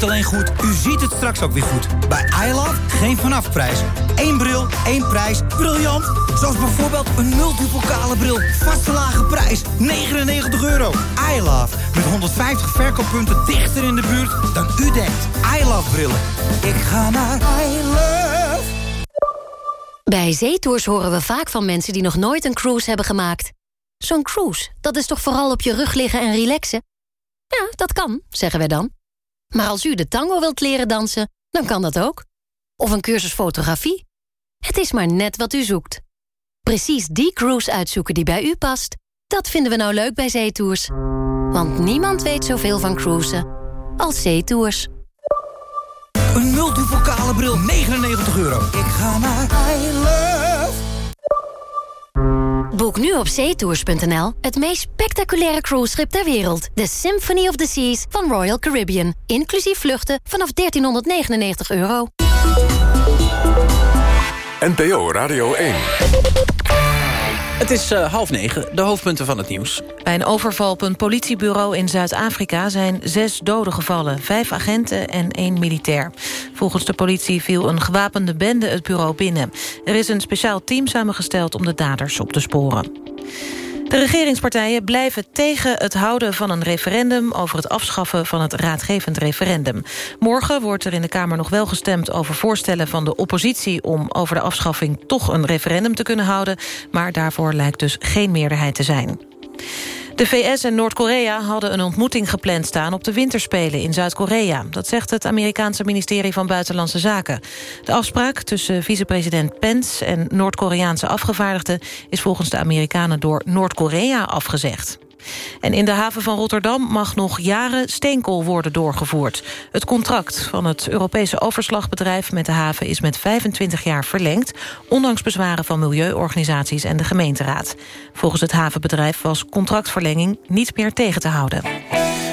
[SPEAKER 25] Niet alleen goed, u ziet het straks ook weer goed. Bij iLove geen vanafprijs. Eén bril, één prijs. Briljant! Zoals bijvoorbeeld een multipokale bril. Vaste lage prijs, 99 euro. iLove, met 150 verkooppunten dichter in de buurt dan u denkt. iLove brillen. Ik ga naar iLove.
[SPEAKER 26] Bij zeetours horen we vaak van mensen die nog nooit een cruise hebben gemaakt.
[SPEAKER 27] Zo'n cruise, dat is toch vooral op je rug liggen en relaxen? Ja, dat kan, zeggen wij dan. Maar als u de tango wilt leren dansen, dan kan dat ook. Of een cursus fotografie. Het is maar net wat u zoekt. Precies die cruise uitzoeken die bij u past, dat vinden we nou leuk bij Zeetours. Want niemand weet zoveel van cruisen als Zeetours.
[SPEAKER 25] Een multipokale bril, 99 euro. Ik ga naar.
[SPEAKER 27] Boek nu op zeetours.nl het meest spectaculaire cruiseschip ter wereld. De Symphony of the Seas van Royal Caribbean. Inclusief vluchten vanaf 1399 euro.
[SPEAKER 28] NPO Radio 1.
[SPEAKER 3] Het is uh, half negen, de hoofdpunten van het nieuws.
[SPEAKER 4] Bij een overval op een politiebureau in Zuid-Afrika... zijn zes doden gevallen, vijf agenten en één militair. Volgens de politie viel een gewapende bende het bureau binnen. Er is een speciaal team samengesteld om de daders op te sporen. De regeringspartijen blijven tegen het houden van een referendum... over het afschaffen van het raadgevend referendum. Morgen wordt er in de Kamer nog wel gestemd over voorstellen van de oppositie... om over de afschaffing toch een referendum te kunnen houden. Maar daarvoor lijkt dus geen meerderheid te zijn. De VS en Noord-Korea hadden een ontmoeting gepland staan... op de winterspelen in Zuid-Korea. Dat zegt het Amerikaanse ministerie van Buitenlandse Zaken. De afspraak tussen vicepresident Pence en Noord-Koreaanse afgevaardigden... is volgens de Amerikanen door Noord-Korea afgezegd. En in de haven van Rotterdam mag nog jaren steenkool worden doorgevoerd. Het contract van het Europese overslagbedrijf met de haven is met 25 jaar verlengd, ondanks bezwaren van milieuorganisaties en de gemeenteraad. Volgens het havenbedrijf was contractverlenging niet meer tegen te houden.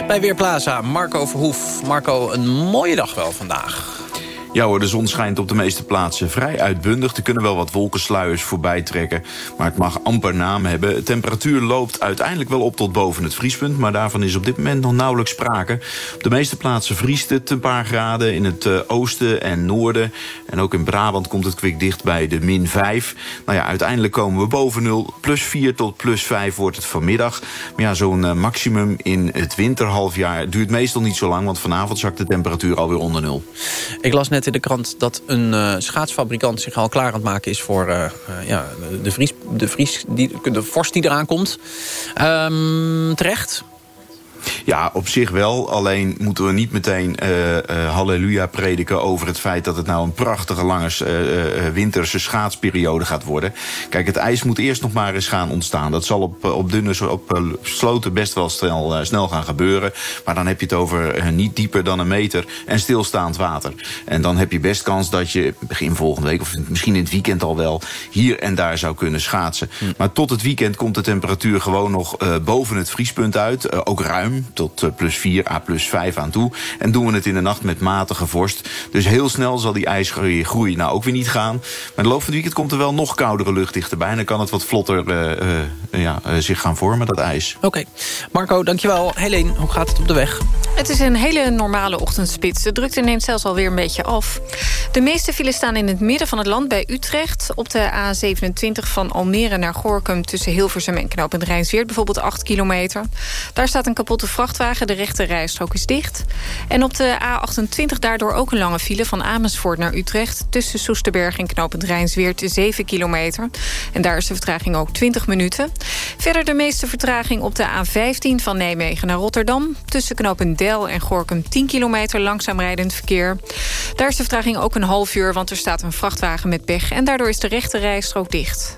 [SPEAKER 3] Bij Weerplaza, Marco Verhoef. Marco, een mooie dag wel vandaag.
[SPEAKER 12] Ja hoor, de zon schijnt op de meeste plaatsen vrij uitbundig. Er kunnen wel wat wolkensluiers voorbij trekken, maar het mag amper naam hebben. De temperatuur loopt uiteindelijk wel op tot boven het vriespunt... maar daarvan is op dit moment nog nauwelijks sprake. Op de meeste plaatsen vriest het een paar graden in het uh, oosten en noorden. En ook in Brabant komt het kwik dicht bij de min 5. Nou ja, uiteindelijk komen we boven 0. Plus 4 tot plus 5 wordt het vanmiddag. Maar ja, zo'n uh, maximum in het winterhalfjaar duurt meestal niet zo lang... want vanavond zakt de temperatuur alweer onder 0.
[SPEAKER 3] Ik las net in de krant dat een uh, schaatsfabrikant zich al klaar aan het maken is... voor uh, uh, ja, de, vries, de, vries die, de vorst die eraan komt. Um, terecht?
[SPEAKER 12] Ja, op zich wel. Alleen moeten we niet meteen uh, uh, halleluja prediken over het feit dat het nou een prachtige lange uh, winterse schaatsperiode gaat worden. Kijk, het ijs moet eerst nog maar eens gaan ontstaan. Dat zal op, op dunne op sloten best wel snel, snel gaan gebeuren. Maar dan heb je het over niet dieper dan een meter en stilstaand water. En dan heb je best kans dat je begin volgende week, of misschien in het weekend al wel, hier en daar zou kunnen schaatsen. Hm. Maar tot het weekend komt de temperatuur gewoon nog boven het vriespunt uit. ook ruim tot plus 4 à plus 5 aan toe. En doen we het in de nacht met matige vorst. Dus heel snel zal die ijsgroei nou ook weer niet gaan. Maar de loop van het weekend komt er wel nog koudere lucht dichterbij. En dan kan het wat vlotter uh, uh, ja, uh, zich gaan vormen, dat ijs.
[SPEAKER 3] Oké. Okay. Marco, dankjewel. Helene, hoe gaat het op de weg?
[SPEAKER 5] Het is een hele normale ochtendspits. De drukte neemt zelfs alweer een beetje af. De meeste files staan in het midden van het land bij Utrecht. Op de A27 van Almere naar Gorkum... tussen Hilversum en Knoop en Rijnsweert bijvoorbeeld 8 kilometer. Daar staat een kapotte vrachtwagen. De rechte rijstrook is dicht. En op de A28 daardoor ook een lange file van Amersfoort naar Utrecht... tussen Soesterberg en Knopend Rijnsweert 7 kilometer. En daar is de vertraging ook 20 minuten. Verder de meeste vertraging op de A15 van Nijmegen naar Rotterdam. Tussen Knopend Del en Gorkum 10 kilometer langzaam rijdend verkeer. Daar is de vertraging ook een half uur, want er staat een vrachtwagen met pech... en daardoor is de rechte rijstrook dicht.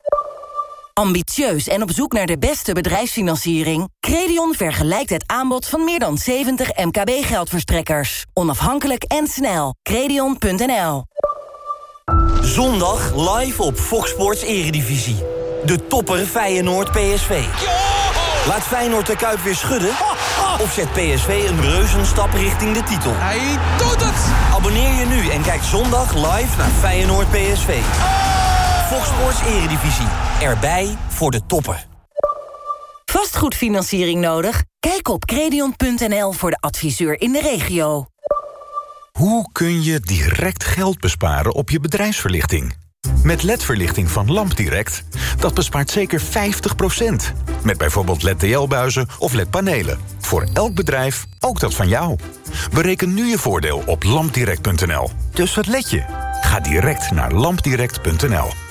[SPEAKER 29] Ambitieus en op zoek naar de beste bedrijfsfinanciering? Credion vergelijkt het aanbod van meer dan 70 MKB-geldverstrekkers. Onafhankelijk en snel. Credion.nl
[SPEAKER 30] Zondag live op Fox Sports Eredivisie. De topper Feyenoord PSV. Laat Feyenoord de Kuip weer schudden? Of zet PSV een reuzenstap richting de titel?
[SPEAKER 31] Hij doet het!
[SPEAKER 30] Abonneer je nu en kijk zondag live naar Feyenoord PSV. Fox Sports Eredivisie. Erbij voor de toppen.
[SPEAKER 29] Vastgoedfinanciering nodig? Kijk op credion.nl voor de adviseur in de regio.
[SPEAKER 32] Hoe kun je direct geld besparen op je bedrijfsverlichting? Met LED-verlichting van LampDirect, dat bespaart zeker 50%. Met bijvoorbeeld LED-TL-buizen of LED-panelen. Voor elk bedrijf, ook dat van jou. Bereken nu je voordeel op lampdirect.nl. Dus wat let je? Ga direct naar lampdirect.nl.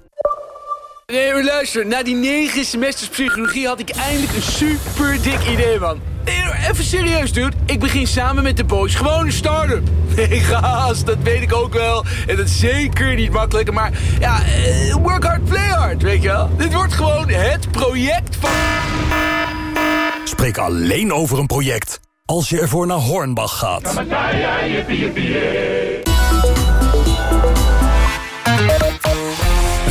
[SPEAKER 28] Nee, maar luister. Na die negen semesters psychologie had ik eindelijk een super dik idee, man. Nee, nou, even serieus, dude. Ik begin samen met de boys gewoon een start-up. [LAUGHS] Nee, gast, dat weet ik ook wel. En dat is zeker niet makkelijk. Maar ja, eh, work hard, play hard, weet je wel. Dit wordt gewoon het project van...
[SPEAKER 24] Spreek alleen over een project als je ervoor naar Hornbach gaat.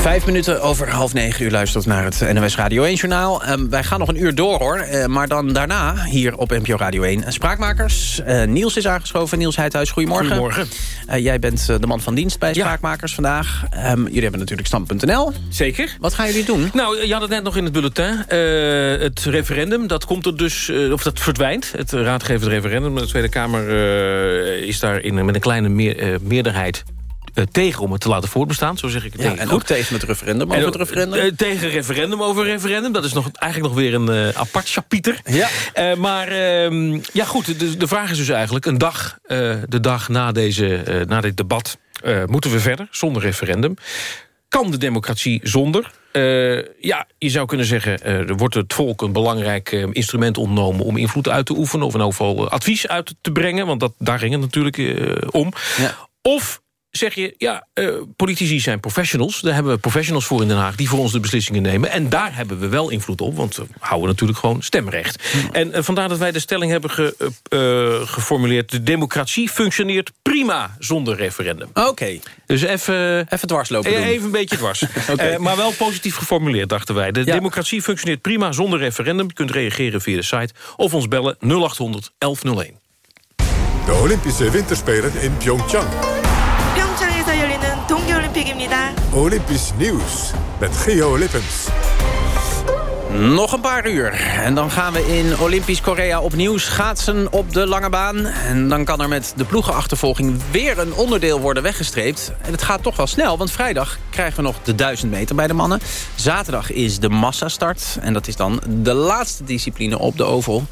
[SPEAKER 3] Vijf minuten over half negen. U luistert naar het NOS Radio 1-journaal. wij gaan nog een uur door, hoor. Eh, maar dan daarna, hier op NPO Radio 1, Spraakmakers. Eh, Niels is aangeschoven. Niels Heidhuis, goedemorgen.
[SPEAKER 23] Goedemorgen.
[SPEAKER 3] Eh, jij bent de man van dienst bij Spraakmakers vandaag. Ehm, jullie hebben natuurlijk stand.nl.
[SPEAKER 23] Zeker.
[SPEAKER 3] Wat gaan jullie doen?
[SPEAKER 23] Nou, je had het net nog in het bulletin. het referendum, dat komt er dus, of dat verdwijnt. Het raadgevend referendum. De Tweede Kamer is daar in, met een kleine meer, meerderheid tegen om het te laten voortbestaan. Zo zeg ik het
[SPEAKER 3] ja, En ook tegen het referendum over het referendum? Uh,
[SPEAKER 23] tegen referendum over referendum. Dat is nog, eigenlijk nog weer een uh, apart chapiter. Ja. maar ehm, ja goed, de, de, vraag is dus eigenlijk... een dag, de dag na, deze, na dit debat... moeten we verder, zonder referendum. Kan de democratie zonder? ja, je zou kunnen zeggen, er wordt het volk een belangrijk instrument ontnomen... om invloed uit te oefenen of in elk geval advies uit te brengen. Want dat, daar ging het natuurlijk om. Ja. Of zeg je, ja, uh, politici zijn professionals. Daar hebben we professionals voor in Den Haag... die voor ons de beslissingen nemen. En daar hebben we wel invloed op, want we houden natuurlijk gewoon stemrecht. Hm. En uh, vandaar dat wij de stelling hebben ge, uh, geformuleerd... de democratie functioneert prima zonder referendum.
[SPEAKER 3] Oké.
[SPEAKER 23] Dus even...
[SPEAKER 3] Even dwarslopen doen.
[SPEAKER 23] Even een beetje dwars. [LAUGHS] okay. maar wel positief geformuleerd, dachten wij. De democratie functioneert prima zonder referendum. Je kunt reageren via de site of ons bellen 0800 1101.
[SPEAKER 33] De Olympische Winterspelen in Pyeongchang.
[SPEAKER 34] 올림픽입니다.
[SPEAKER 33] Olympisch nieuws met Geo Lippens.
[SPEAKER 3] Nog een paar uur. En dan gaan we in Olympisch Korea opnieuw schaatsen op de lange baan. En dan kan er met de ploegenachtervolging weer een onderdeel worden weggestreept. En het gaat toch wel snel, want vrijdag krijgen we nog de 1000 meter bij de mannen. Zaterdag is de massastart. En dat is dan de laatste discipline op de oval.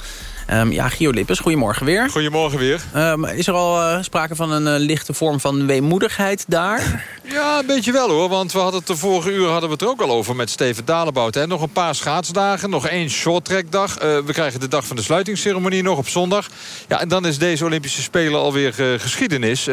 [SPEAKER 3] Um, ja, Gio Lippes, goedemorgen weer.
[SPEAKER 35] Goedemorgen weer.
[SPEAKER 3] Um, is er al uh, sprake van een uh, lichte vorm van weemoedigheid daar? [LAUGHS]
[SPEAKER 35] Ja, een beetje wel hoor. Want we hadden het de vorige uur hadden we het er ook al over met Steven Dalebout. Hè. Nog een paar schaatsdagen, nog één shorttrackdag. Uh, we krijgen de dag van de sluitingsceremonie nog op zondag. Ja, en dan is deze Olympische Spelen alweer geschiedenis.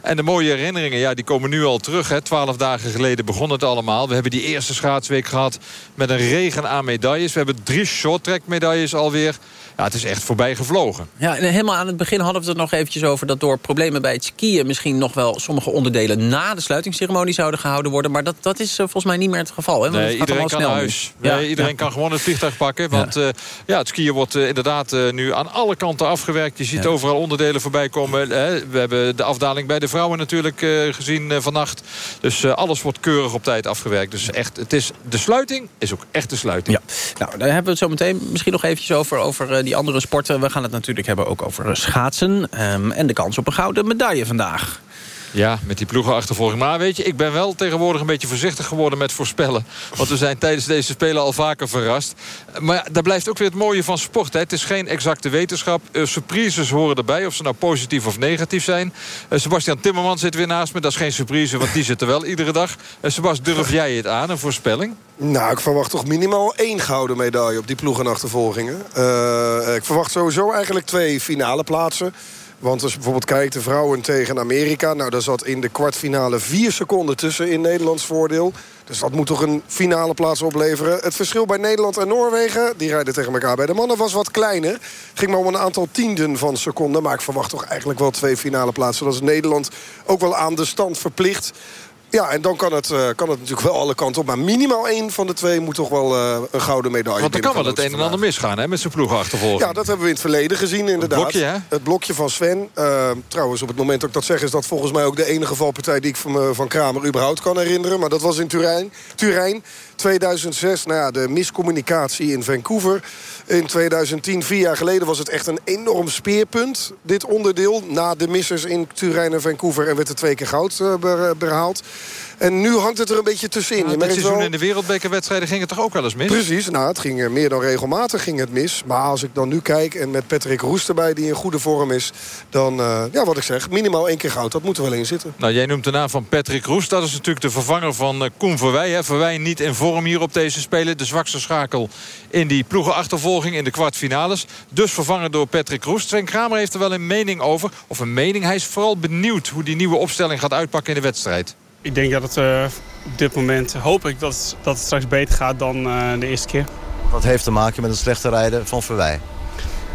[SPEAKER 35] en de mooie herinneringen, ja, die komen nu al terug. Hè. Twaalf dagen geleden begon het allemaal. We hebben die eerste schaatsweek gehad met een regen aan medailles. We hebben drie shorttrack medailles alweer. Ja, het is echt voorbij gevlogen.
[SPEAKER 3] Ja, en helemaal aan het begin hadden we het nog eventjes over... dat door problemen bij het skiën misschien nog wel sommige onderdelen... na de sluitingsceremonie zouden gehouden worden. Maar dat, dat is eh, volgens mij niet meer het geval. Hè?
[SPEAKER 35] Want nee, iedereen kan naar huis. Nee, iedereen kan gewoon het vliegtuig pakken. Want ja, uh, ja het skiën wordt uh, inderdaad uh, nu aan alle kanten afgewerkt. Je ziet overal onderdelen voorbij komen. we hebben de afdaling bij de vrouwen natuurlijk gezien vannacht. Dus alles wordt keurig op tijd afgewerkt. Dus echt, het is, de sluiting is ook echt de sluiting.
[SPEAKER 3] Ja. Nou, daar hebben we het zo meteen misschien nog eventjes over... over die andere sporten. We gaan het natuurlijk hebben ook over schaatsen. Um, en de kans op een gouden medaille vandaag.
[SPEAKER 35] Ja, met die ploegenachtervolging. Maar weet je, ik ben wel tegenwoordig een beetje voorzichtig geworden met voorspellen. Want we zijn tijdens deze Spelen al vaker verrast. Maar daar blijft ook weer het mooie van sport. Hè. Het is geen exacte wetenschap. Uh, surprises horen erbij, of ze nou positief of negatief zijn. Uh, Sebastian Timmerman zit weer naast me. Dat is geen surprise, want die zit er wel iedere dag. Uh, Sebastian, durf jij het aan, een voorspelling?
[SPEAKER 36] Nou, ik verwacht toch minimaal één gouden medaille op die ploegenachtervolgingen. ik verwacht sowieso eigenlijk twee finale plaatsen. Want als je bijvoorbeeld kijkt, de vrouwen tegen Amerika... nou, daar zat in de kwartfinale vier seconden tussen in Nederlands voordeel. Dus dat moet toch een finale plaats opleveren. Het verschil bij Nederland en Noorwegen, die rijden tegen elkaar bij de mannen, was wat kleiner. Ging maar om een aantal tienden van seconden. Maar ik verwacht toch eigenlijk wel twee finale plaatsen. Dat is Nederland ook wel aan de stand verplicht. Ja, en dan kan het, eh, kan het natuurlijk wel alle kanten op. Maar minimaal één van de twee moet toch wel eh, een gouden medaille
[SPEAKER 35] Want er kan wel het een en ander misgaan hè, met zijn ploegachtervolging.
[SPEAKER 36] Ja, dat hebben we in het verleden gezien inderdaad.
[SPEAKER 35] blokje, hè?
[SPEAKER 36] Het blokje van Sven. Eh, trouwens, op het moment dat ik dat zeg... is dat volgens mij ook de enige valpartij die ik van, me- van Kramer überhaupt kan herinneren. Maar dat was in Turijn. Turijn 2006, nou ja, de miscommunicatie in Vancouver. In 2010, vier jaar geleden, was het echt een enorm speerpunt. Dit onderdeel, na de missers in Turijn en Vancouver... en werd er twee keer goud eh, behaald. En nu hangt het er een beetje tussenin.
[SPEAKER 35] Nou, dit seizoen
[SPEAKER 36] wel-
[SPEAKER 35] in de wereldbekerwedstrijden ging het toch ook wel eens mis?
[SPEAKER 36] Precies, nou, het ging eh, meer dan regelmatig ging het mis. Maar als ik dan nu kijk en met Patrick Roest erbij... die in goede vorm is, dan, eh, ja, wat ik zeg... minimaal één keer goud, dat moet er wel in zitten.
[SPEAKER 35] Nou, jij noemt de naam van Patrick Roes. Dat is natuurlijk de vervanger van eh, Koen Verwij. Hè. Verwij niet in vorm hier op deze spelen. De zwakste schakel in die ploegenachtervolging in de kwartfinales. Dus vervangen door Patrick Roes. Sven Kramer heeft er wel een mening over. Of een mening. Hij is vooral benieuwd hoe die nieuwe opstelling gaat uitpakken in de wedstrijd.
[SPEAKER 37] Ik denk dat het eh, op dit moment hoop ik dat, dat het straks beter gaat dan eh, de eerste keer.
[SPEAKER 38] Dat heeft te maken met het slechte rijden van Verwij.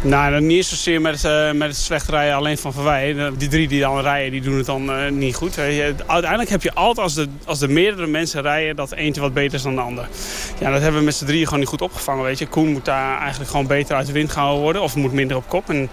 [SPEAKER 37] Nou, niet zozeer met, eh, met het slecht rijden alleen van Verwij. De- Die drie die dan rijden, die doen het dan eh, niet goed. Eh, Uiteindelijk heb je altijd, als de, als de meerdere mensen rijden, dat eentje wat beter is dan de ander. Ja, dat hebben we met z'n drieën gewoon niet goed opgevangen, weet je. Koen moet daar eigenlijk gewoon beter uit de wind gehouden worden. Of moet minder op kop. En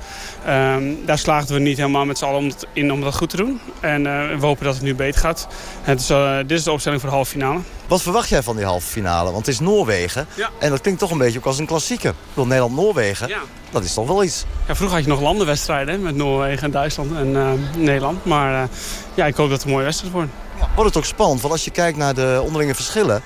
[SPEAKER 37] ehm, daar slaagden we niet helemaal met z'n allen om in om dat goed te doen. En eh, we hopen dat het nu beter gaat. Eh, dit is de opstelling voor de halve finale.
[SPEAKER 38] Wat verwacht jij van die halve finale? Want het is Noorwegen.
[SPEAKER 37] Ja.
[SPEAKER 38] En dat klinkt toch een beetje ook als een klassieker. Bedoel, Nederland-Noorwegen,
[SPEAKER 37] Ja.
[SPEAKER 38] dat is toch wel iets.
[SPEAKER 37] Ja, vroeger had je nog landenwedstrijden met Noorwegen en Duitsland en eh, Nederland. Maar eh, ja, ik hoop dat het een mooie wedstrijd wordt.
[SPEAKER 38] Wordt het ook spannend, want als je kijkt naar de onderlinge verschillen...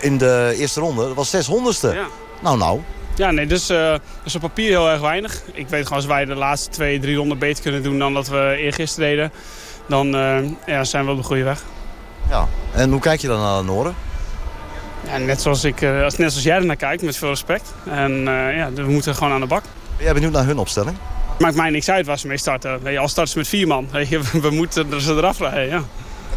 [SPEAKER 38] in de eerste ronde, dat was 600ste.
[SPEAKER 37] Ja.
[SPEAKER 38] Nou, nou.
[SPEAKER 37] Ja, nee, dus, eh, dus op papier heel erg weinig. Ik weet gewoon als wij de laatste twee, drie ronden beter kunnen doen dan dat we eergisteren deden. Dan ja, zijn we op de goede weg.
[SPEAKER 38] Ja. En hoe kijk je dan naar de Noorden?
[SPEAKER 37] Ja, net, zoals ik, eh, net zoals jij er naar kijkt, met veel respect. En eh, ja, we moeten gewoon aan de bak.
[SPEAKER 38] Ben jij benieuwd naar hun opstelling?
[SPEAKER 37] Maakt mij niks uit waar ze mee starten. Al starten ze met vier man. [LAUGHS] We moeten ze eraf rijden, ja.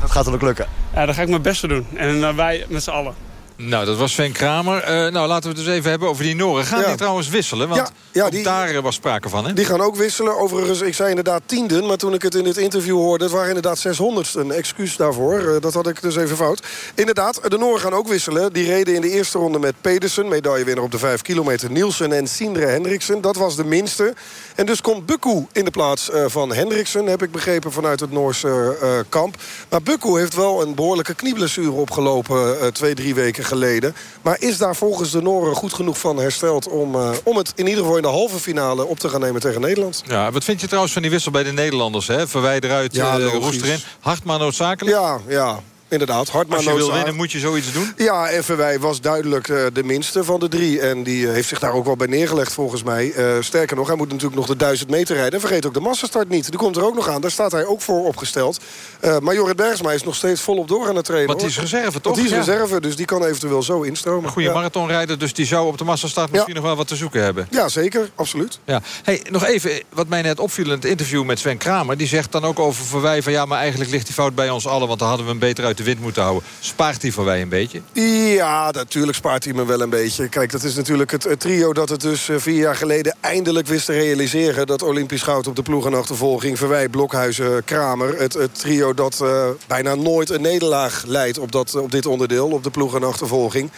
[SPEAKER 38] Dat gaat er ook lukken.
[SPEAKER 37] ja. Daar ga ik mijn best voor doen. En eh, wij met z'n allen.
[SPEAKER 35] Nou, dat was Sven Kramer. Eh, nou, laten we het dus even hebben over die Noren. Gaan
[SPEAKER 36] Ja.
[SPEAKER 35] die trouwens wisselen? Want
[SPEAKER 36] Ja, ja,
[SPEAKER 35] ook
[SPEAKER 36] die-
[SPEAKER 35] daar eh, was sprake van, hè?
[SPEAKER 36] Die gaan ook wisselen. Overigens, ik zei inderdaad tienden. Maar toen ik het in het interview hoorde, het waren inderdaad 600. Een excuus daarvoor. Eh, dat had ik dus even fout. Inderdaad, de Nooren gaan ook wisselen. Die reden in de eerste ronde met Pedersen. Medaillewinnaar op de 5 kilometer. Nielsen en Sindre Hendriksen. Dat was de minste. En dus komt Bukku in de plaats van Hendriksen. Heb ik begrepen vanuit het Noorse kamp. Maar Bukku heeft wel een behoorlijke knieblessure opgelopen. twee, drie weken geleden. Maar is daar volgens de Noren goed genoeg van hersteld... om, eh, om het in ieder geval in de halve finale op te gaan nemen tegen Nederland?
[SPEAKER 35] Ja, wat vind je trouwens van die wissel bij de Nederlanders? Hè? Verwijder uit,
[SPEAKER 36] Ja, logisch.
[SPEAKER 35] Roest erin. Hartman noodzakelijk?
[SPEAKER 36] Ja, ja. Inderdaad, hard maar
[SPEAKER 35] Als je wil winnen moet je zoiets doen?
[SPEAKER 36] Ja, en Verwij was duidelijk eh, de minste van de drie. En die eh, heeft zich daar ook wel bij neergelegd volgens mij. Eh, sterker nog, hij moet natuurlijk nog de 1000 meter rijden. En vergeet ook de massastart niet. Die komt er ook nog aan. Daar staat hij ook voor opgesteld. Maar Jorrit Bergsma is nog steeds volop door aan het trainen.
[SPEAKER 35] Want die is reserve, toch?
[SPEAKER 36] Want die is
[SPEAKER 35] Ja.
[SPEAKER 36] reserve, dus die kan eventueel zo instromen.
[SPEAKER 35] Goede
[SPEAKER 36] ja.
[SPEAKER 35] marathonrijder, dus die zou op de massastart misschien nog wel wat te zoeken hebben.
[SPEAKER 36] Ja, zeker. Absoluut.
[SPEAKER 35] Ja. Hey, nog even, wat mij net opviel in het interview met Sven Kramer... die zegt dan ook over Verwij van... ja, maar eigenlijk ligt die fout bij ons allen... want dan hadden we hem beter uit de wind moeten houden. Spaart die Verwij een beetje?
[SPEAKER 36] Ja, natuurlijk spaart hij me wel een beetje. Kijk, dat is natuurlijk het, trio dat het dus eh, vier jaar geleden eindelijk wist te realiseren. Dat Olympisch goud op de ploeg en achtervolging. Verwij, Blokhuizen, Kramer. Het, het trio dat eh, bijna nooit een nederlaag leidt op, dat, op dit onderdeel. Op de ploeg en achtervolging.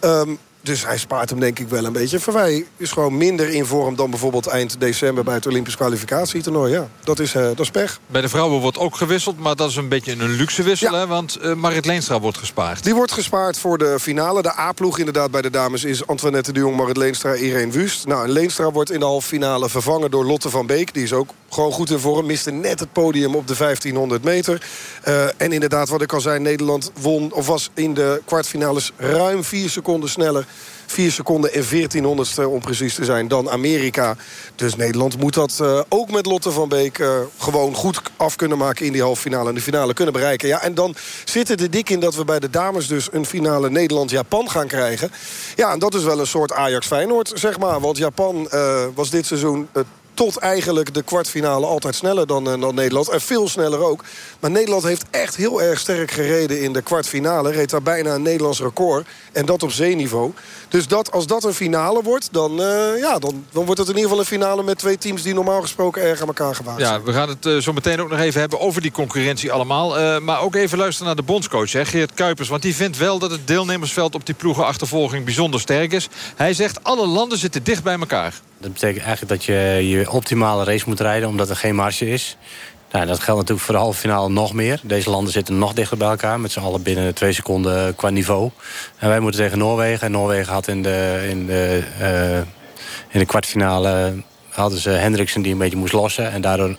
[SPEAKER 36] Ehm, dus hij spaart hem denk ik wel een beetje. Verwij is gewoon minder in vorm dan bijvoorbeeld eind december... bij het Olympisch kwalificatietoernooi. Ja, dat is, eh, dat is pech.
[SPEAKER 35] Bij de vrouwen wordt ook gewisseld, maar dat is een beetje een luxe wissel. Hè? Want eh, Marit Leenstra wordt gespaard.
[SPEAKER 36] Die wordt gespaard voor de finale. De A-ploeg inderdaad bij de dames is Antoinette de Jong, Marit Leenstra, Irene Wust. Nou, en Leenstra wordt in de halve finale vervangen door Lotte van Beek. Die is ook gewoon goed in vorm. Miste net het podium op de 1500 meter. Eh, en inderdaad, wat ik al zei, Nederland won of was in de kwartfinales ruim vier seconden sneller. 4 seconden en 1400ste om precies te zijn dan Amerika. Dus Nederland moet dat eh, ook met Lotte van Beek eh, gewoon goed af kunnen maken in die halve finale. En de finale kunnen bereiken. Ja, en dan zit het er dik in dat we bij de dames dus een finale Nederland-Japan gaan krijgen. Ja, en dat is wel een soort Ajax-Feyenoord, zeg maar. Want Japan eh, was dit seizoen tot eigenlijk de kwartfinale altijd sneller dan, dan Nederland. En veel sneller ook. Maar Nederland heeft echt heel erg sterk gereden in de kwartfinale. Reed daar bijna een Nederlands record. En dat op zeeniveau. Dus dat, als dat een finale wordt, dan, eh, ja, dan, dan wordt het in ieder geval een finale... met twee teams die normaal gesproken erg aan elkaar gewaagd zijn.
[SPEAKER 35] Ja, we gaan het uh, zo meteen ook nog even hebben over die concurrentie allemaal. Uh, maar ook even luisteren naar de bondscoach, hè, Geert Kuipers. Want die vindt wel dat het deelnemersveld op die ploegenachtervolging bijzonder sterk is. Hij zegt, alle landen zitten dicht bij elkaar.
[SPEAKER 39] Dat betekent eigenlijk dat je je optimale race moet rijden... omdat er geen marge is. Nou, dat geldt natuurlijk voor de halve finale nog meer. Deze landen zitten nog dichter bij elkaar. Met z'n allen binnen twee seconden qua niveau. En wij moeten tegen Noorwegen. En Noorwegen had in de, in de, uh, in de kwartfinale... hadden ze Hendriksen die een beetje moest lossen. En daardoor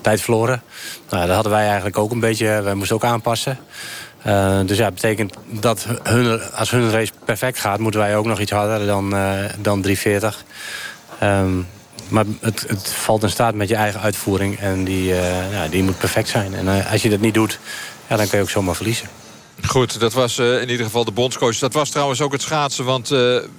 [SPEAKER 39] tijd verloren. Nou, dat hadden wij eigenlijk ook een beetje. Wij moesten ook aanpassen. Dus ja, dat betekent dat hun, als hun race perfect gaat... moeten wij ook nog iets harder dan, uh, dan 340. Um, maar het, het, valt in staat met je eigen uitvoering. En die, uh, ja, die moet perfect zijn. En uh, als je dat niet doet, ja, dan kun je ook zomaar verliezen.
[SPEAKER 35] Goed, dat was uh, in ieder geval de bondscoach. Dat was trouwens ook het schaatsen, want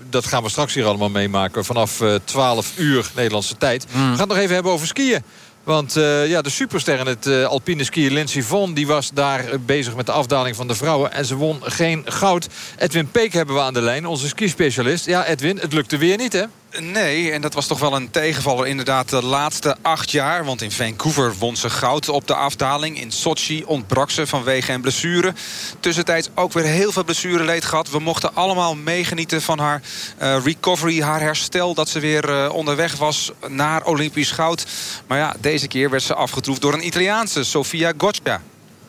[SPEAKER 35] dat gaan we straks hier allemaal meemaken. Vanaf 12 uur Nederlandse tijd. Mm. We gaan het nog even hebben over skiën. Want uh, ja, de superster in het uh, alpine skiën Lindsey Vonn... die was daar bezig met de afdaling van de vrouwen. En ze won geen goud. Edwin Peek hebben we aan de lijn, onze skispecialist. Ja, Edwin, het lukte weer niet, hè?
[SPEAKER 40] Nee, en dat was toch wel een tegenvaller inderdaad de laatste acht jaar. Want in Vancouver won ze goud op de afdaling. In Sochi ontbrak ze vanwege een blessure. Tussentijds ook weer heel veel blessureleed gehad. We mochten allemaal meegenieten van haar uh, recovery, haar herstel. Dat ze weer uh, onderweg was naar Olympisch goud. Maar ja, deze keer werd ze afgetroefd door een Italiaanse, Sofia Goccia.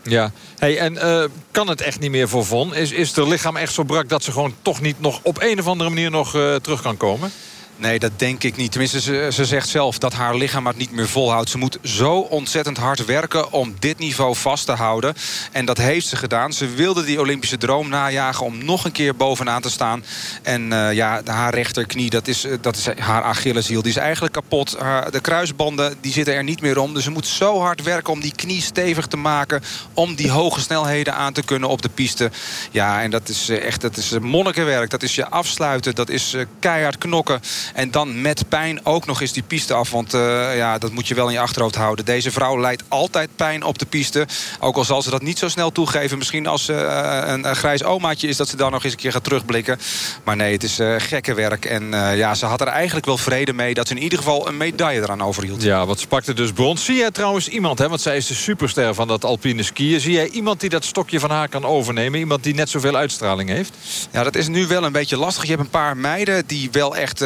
[SPEAKER 35] Ja, hey, en uh, kan het echt niet meer voor Von? Is, is het lichaam echt zo brak dat ze gewoon toch niet nog op een of andere manier nog terug kan komen?
[SPEAKER 40] Nee, dat denk ik niet. Tenminste, ze, ze zegt zelf dat haar lichaam het niet meer volhoudt. Ze moet zo ontzettend hard werken om dit niveau vast te houden. En dat heeft ze gedaan. Ze wilde die Olympische droom najagen om nog een keer bovenaan te staan. En uh, ja, haar rechterknie, dat is, dat is haar Achilleshiel. Die is eigenlijk kapot. De kruisbanden die zitten er niet meer om. Dus ze moet zo hard werken om die knie stevig te maken... om die hoge snelheden aan te kunnen op de piste. Ja, en dat is echt dat is monnikenwerk. Dat is je afsluiten. Dat is keihard knokken. En dan met pijn ook nog eens die piste af. Want uh, ja, dat moet je wel in je achterhoofd houden. Deze vrouw leidt altijd pijn op de piste. Ook al zal ze dat niet zo snel toegeven. Misschien als ze uh, een, een, grijs omaatje is... dat ze dan nog eens een keer gaat terugblikken. Maar nee, het is uh, gekke werk. En ja, ze had er eigenlijk wel vrede mee... dat ze in ieder geval een medaille eraan overhield.
[SPEAKER 35] Ja, wat spakte dus brons. Zie jij trouwens iemand, hè, want zij is de superster van dat alpine skiën. Zie jij iemand die dat stokje van haar kan overnemen? Iemand die net zoveel uitstraling heeft?
[SPEAKER 40] Ja, dat is nu wel een beetje lastig. Je hebt een paar meiden die wel echt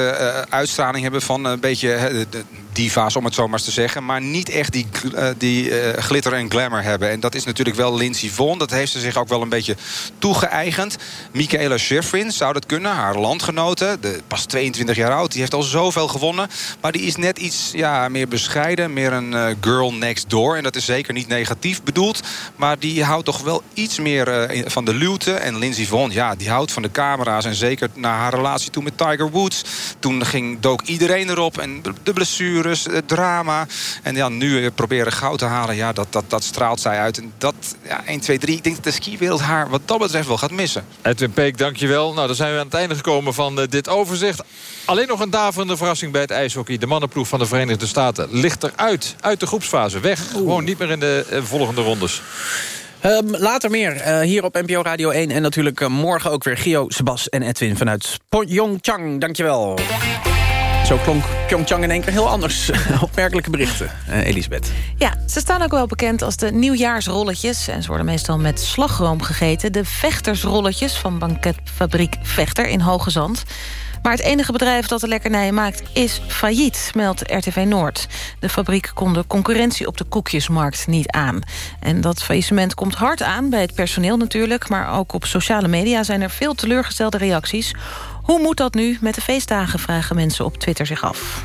[SPEAKER 40] uitstraling hebben van een beetje de diva's, om het zo maar eens te zeggen. Maar niet echt die, uh, die uh, glitter en glamour hebben. En dat is natuurlijk wel Lindsey Vonn. Dat heeft ze zich ook wel een beetje toegeëigend. Michaela Schifrin zou dat kunnen. Haar landgenote, de, pas 22 jaar oud. Die heeft al zoveel gewonnen. Maar die is net iets ja, meer bescheiden. Meer een uh, girl next door. En dat is zeker niet negatief bedoeld. Maar die houdt toch wel iets meer van de luwte. En Lindsey Vonn, ja, die houdt van de camera's. En zeker na haar relatie toen met Tiger Woods. Toen ging, dook iedereen erop. En de blessures, het drama. En ja, nu proberen goud te halen. Ja, dat, dat, dat straalt zij uit. En dat, ja, 1, 2, 3. Ik denk dat de skiwereld haar wat dat betreft wel gaat missen.
[SPEAKER 35] Edwin Peek, dankjewel. Nou, dan zijn we aan het einde gekomen van uh, dit overzicht. Alleen nog een daverende verrassing bij het ijshockey. De mannenploeg van de Verenigde Staten ligt eruit. Uit de groepsfase. Weg. Oeh. Gewoon niet meer in de uh, volgende rondes.
[SPEAKER 3] Um, later meer uh, hier op NPO Radio 1. En natuurlijk uh, morgen ook weer Gio, Sebas en Edwin vanuit Pyeongchang. Dankjewel. Zo klonk Pyeongchang in één keer heel anders. [LAUGHS] [LAUGHS] Opmerkelijke berichten, uh, Elisabeth.
[SPEAKER 4] Ja, ze staan ook wel bekend als de nieuwjaarsrolletjes. En ze worden meestal met slagroom gegeten. De vechtersrolletjes van banketfabriek Vechter in Hoge Zand. Maar het enige bedrijf dat de lekkernijen maakt is failliet, meldt RTV Noord. De fabriek kon de concurrentie op de koekjesmarkt niet aan. En dat faillissement komt hard aan, bij het personeel natuurlijk... maar ook op sociale media zijn er veel teleurgestelde reacties. Hoe moet dat nu met de feestdagen, vragen mensen op Twitter zich af.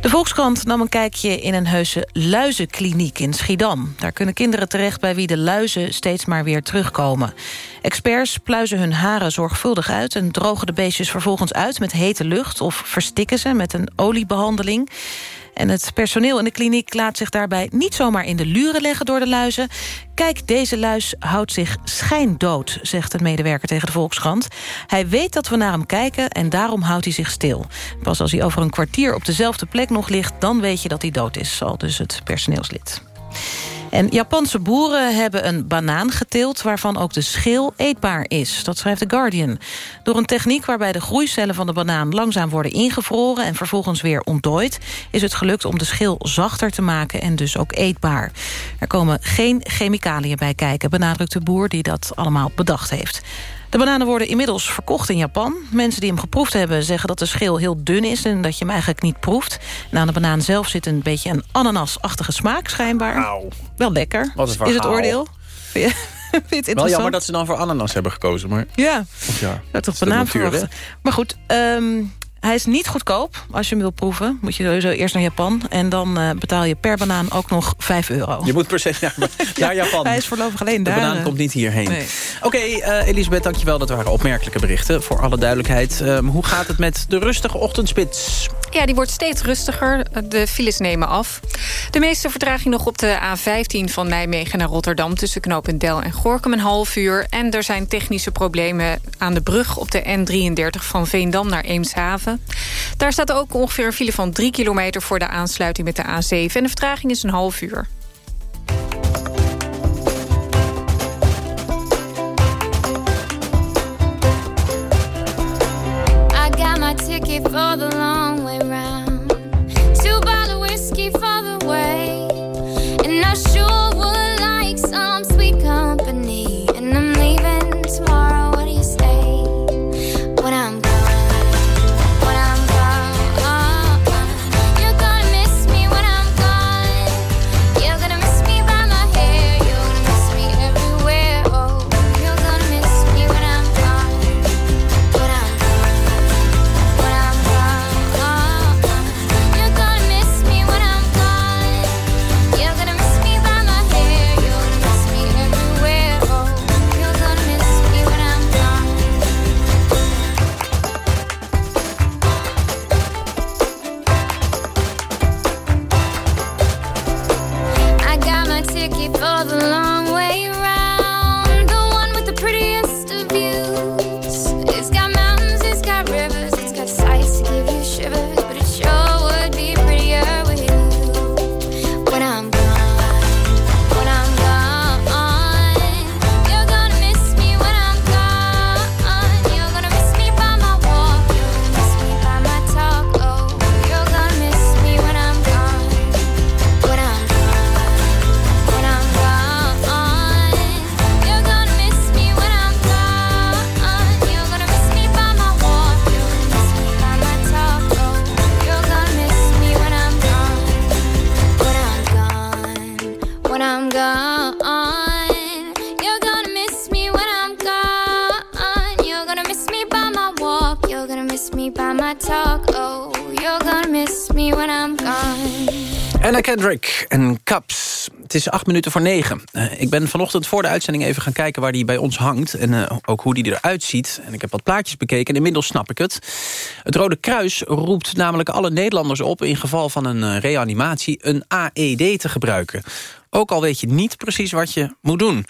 [SPEAKER 4] De Volkskrant nam een kijkje in een heuse luizenkliniek in Schiedam. Daar kunnen kinderen terecht bij wie de luizen steeds maar weer terugkomen. Experts pluizen hun haren zorgvuldig uit... en drogen de beestjes vervolgens uit met hete lucht... of verstikken ze met een oliebehandeling. En het personeel in de kliniek laat zich daarbij niet zomaar in de luren leggen door de luizen. Kijk, deze luis houdt zich schijndood, zegt een medewerker tegen de Volkskrant. Hij weet dat we naar hem kijken en daarom houdt hij zich stil. Pas als hij over een kwartier op dezelfde plek nog ligt... dan weet je dat hij dood is, zal dus het personeelslid. En Japanse boeren hebben een banaan geteeld... waarvan ook de schil eetbaar is. Dat schrijft The Guardian. Door een techniek waarbij de groeicellen van de banaan... langzaam worden ingevroren en vervolgens weer ontdooid... is het gelukt om de schil zachter te maken en dus ook eetbaar. Er komen geen chemicaliën bij kijken... benadrukt de boer die dat allemaal bedacht heeft. De bananen worden inmiddels verkocht in Japan. Mensen die hem geproefd hebben zeggen dat de schil heel dun is... en dat je hem eigenlijk niet proeft. En aan de banaan zelf zit een beetje een ananasachtige smaak schijnbaar. Wel lekker.
[SPEAKER 3] Wat
[SPEAKER 4] is het oordeel? [LAUGHS] Het
[SPEAKER 3] Wel jammer dat ze dan voor ananas hebben gekozen. Maar...
[SPEAKER 4] Ja,
[SPEAKER 3] ja,
[SPEAKER 4] ja toch banaan verwachten. Maar goed, ehm, hij is niet goedkoop. Als je hem wil proeven, moet je sowieso eerst naar Japan. En dan eh, betaal je per banaan ook nog 5 euro.
[SPEAKER 3] Je moet per se naar, [LAUGHS] naar Japan.
[SPEAKER 4] Hij is voorlopig alleen
[SPEAKER 3] De
[SPEAKER 4] daar.
[SPEAKER 3] banaan
[SPEAKER 4] eh.
[SPEAKER 3] komt niet hierheen.
[SPEAKER 4] Nee.
[SPEAKER 3] Oké, eh, Elisabeth, dankjewel. Dat waren opmerkelijke berichten. Voor alle duidelijkheid. Ehm, hoe gaat het met de rustige ochtendspits?
[SPEAKER 41] Ja, die wordt steeds rustiger. De files nemen af. De meeste vertraging nog op de A15 van Nijmegen naar Rotterdam... tussen Knopendel en Gorkum een half uur. En er zijn technische problemen aan de brug op de N33... van Veendam naar Eemshaven. Daar staat ook ongeveer een file van 3 kilometer... voor de aansluiting met de A7. En de vertraging is een half uur.
[SPEAKER 42] I got my ticket for the long way round.
[SPEAKER 3] Het is acht minuten voor negen. Eh, ik ben vanochtend voor de uitzending even gaan kijken waar die bij ons hangt. En eh, ook hoe die eruit ziet. En ik heb wat plaatjes bekeken en inmiddels snap ik het. Het Rode Kruis roept namelijk alle Nederlanders op... in geval van een eh, reanimatie een AED te gebruiken. Ook al weet je niet precies wat je moet doen.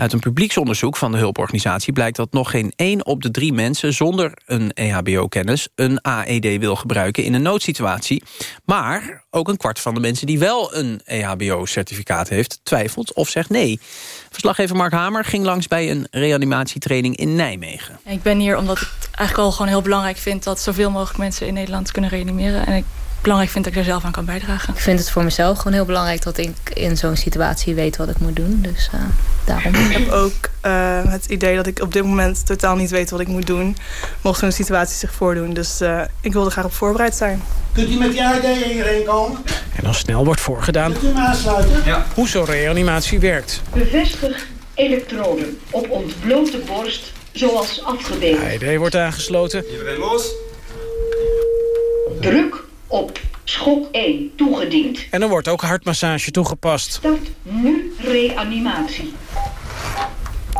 [SPEAKER 3] Uit een publieksonderzoek van de hulporganisatie blijkt dat nog geen één op de drie mensen zonder een EHBO-kennis een AED wil gebruiken in een noodsituatie. Maar ook een kwart van de mensen die wel een EHBO-certificaat heeft twijfelt of zegt nee. Verslaggever Mark Hamer ging langs bij een reanimatietraining in Nijmegen.
[SPEAKER 43] Ik ben hier omdat ik het eigenlijk al gewoon heel belangrijk vind... dat zoveel mogelijk mensen in Nederland kunnen reanimeren. En ik belangrijk vind dat ik er zelf aan kan bijdragen.
[SPEAKER 44] Ik vind het voor mezelf gewoon heel belangrijk dat ik in zo'n situatie weet wat ik moet doen. Dus eh, daarom.
[SPEAKER 45] Ik heb ook eh, het idee dat ik op dit moment totaal niet weet wat ik moet doen. Mocht zo'n situatie zich voordoen. Dus eh, ik wil er graag op voorbereid zijn.
[SPEAKER 46] Kunt u met die ID hierheen komen?
[SPEAKER 47] En dan snel wordt voorgedaan
[SPEAKER 46] Kunt u hem aansluiten?
[SPEAKER 47] hoe zo'n reanimatie werkt.
[SPEAKER 48] Bevestig elektroden op ontblote borst zoals afgebeeld.
[SPEAKER 47] AED wordt aangesloten.
[SPEAKER 46] Iedereen los.
[SPEAKER 48] Druk op schok 1 toegediend.
[SPEAKER 47] En dan wordt ook hartmassage toegepast.
[SPEAKER 48] Start nu reanimatie.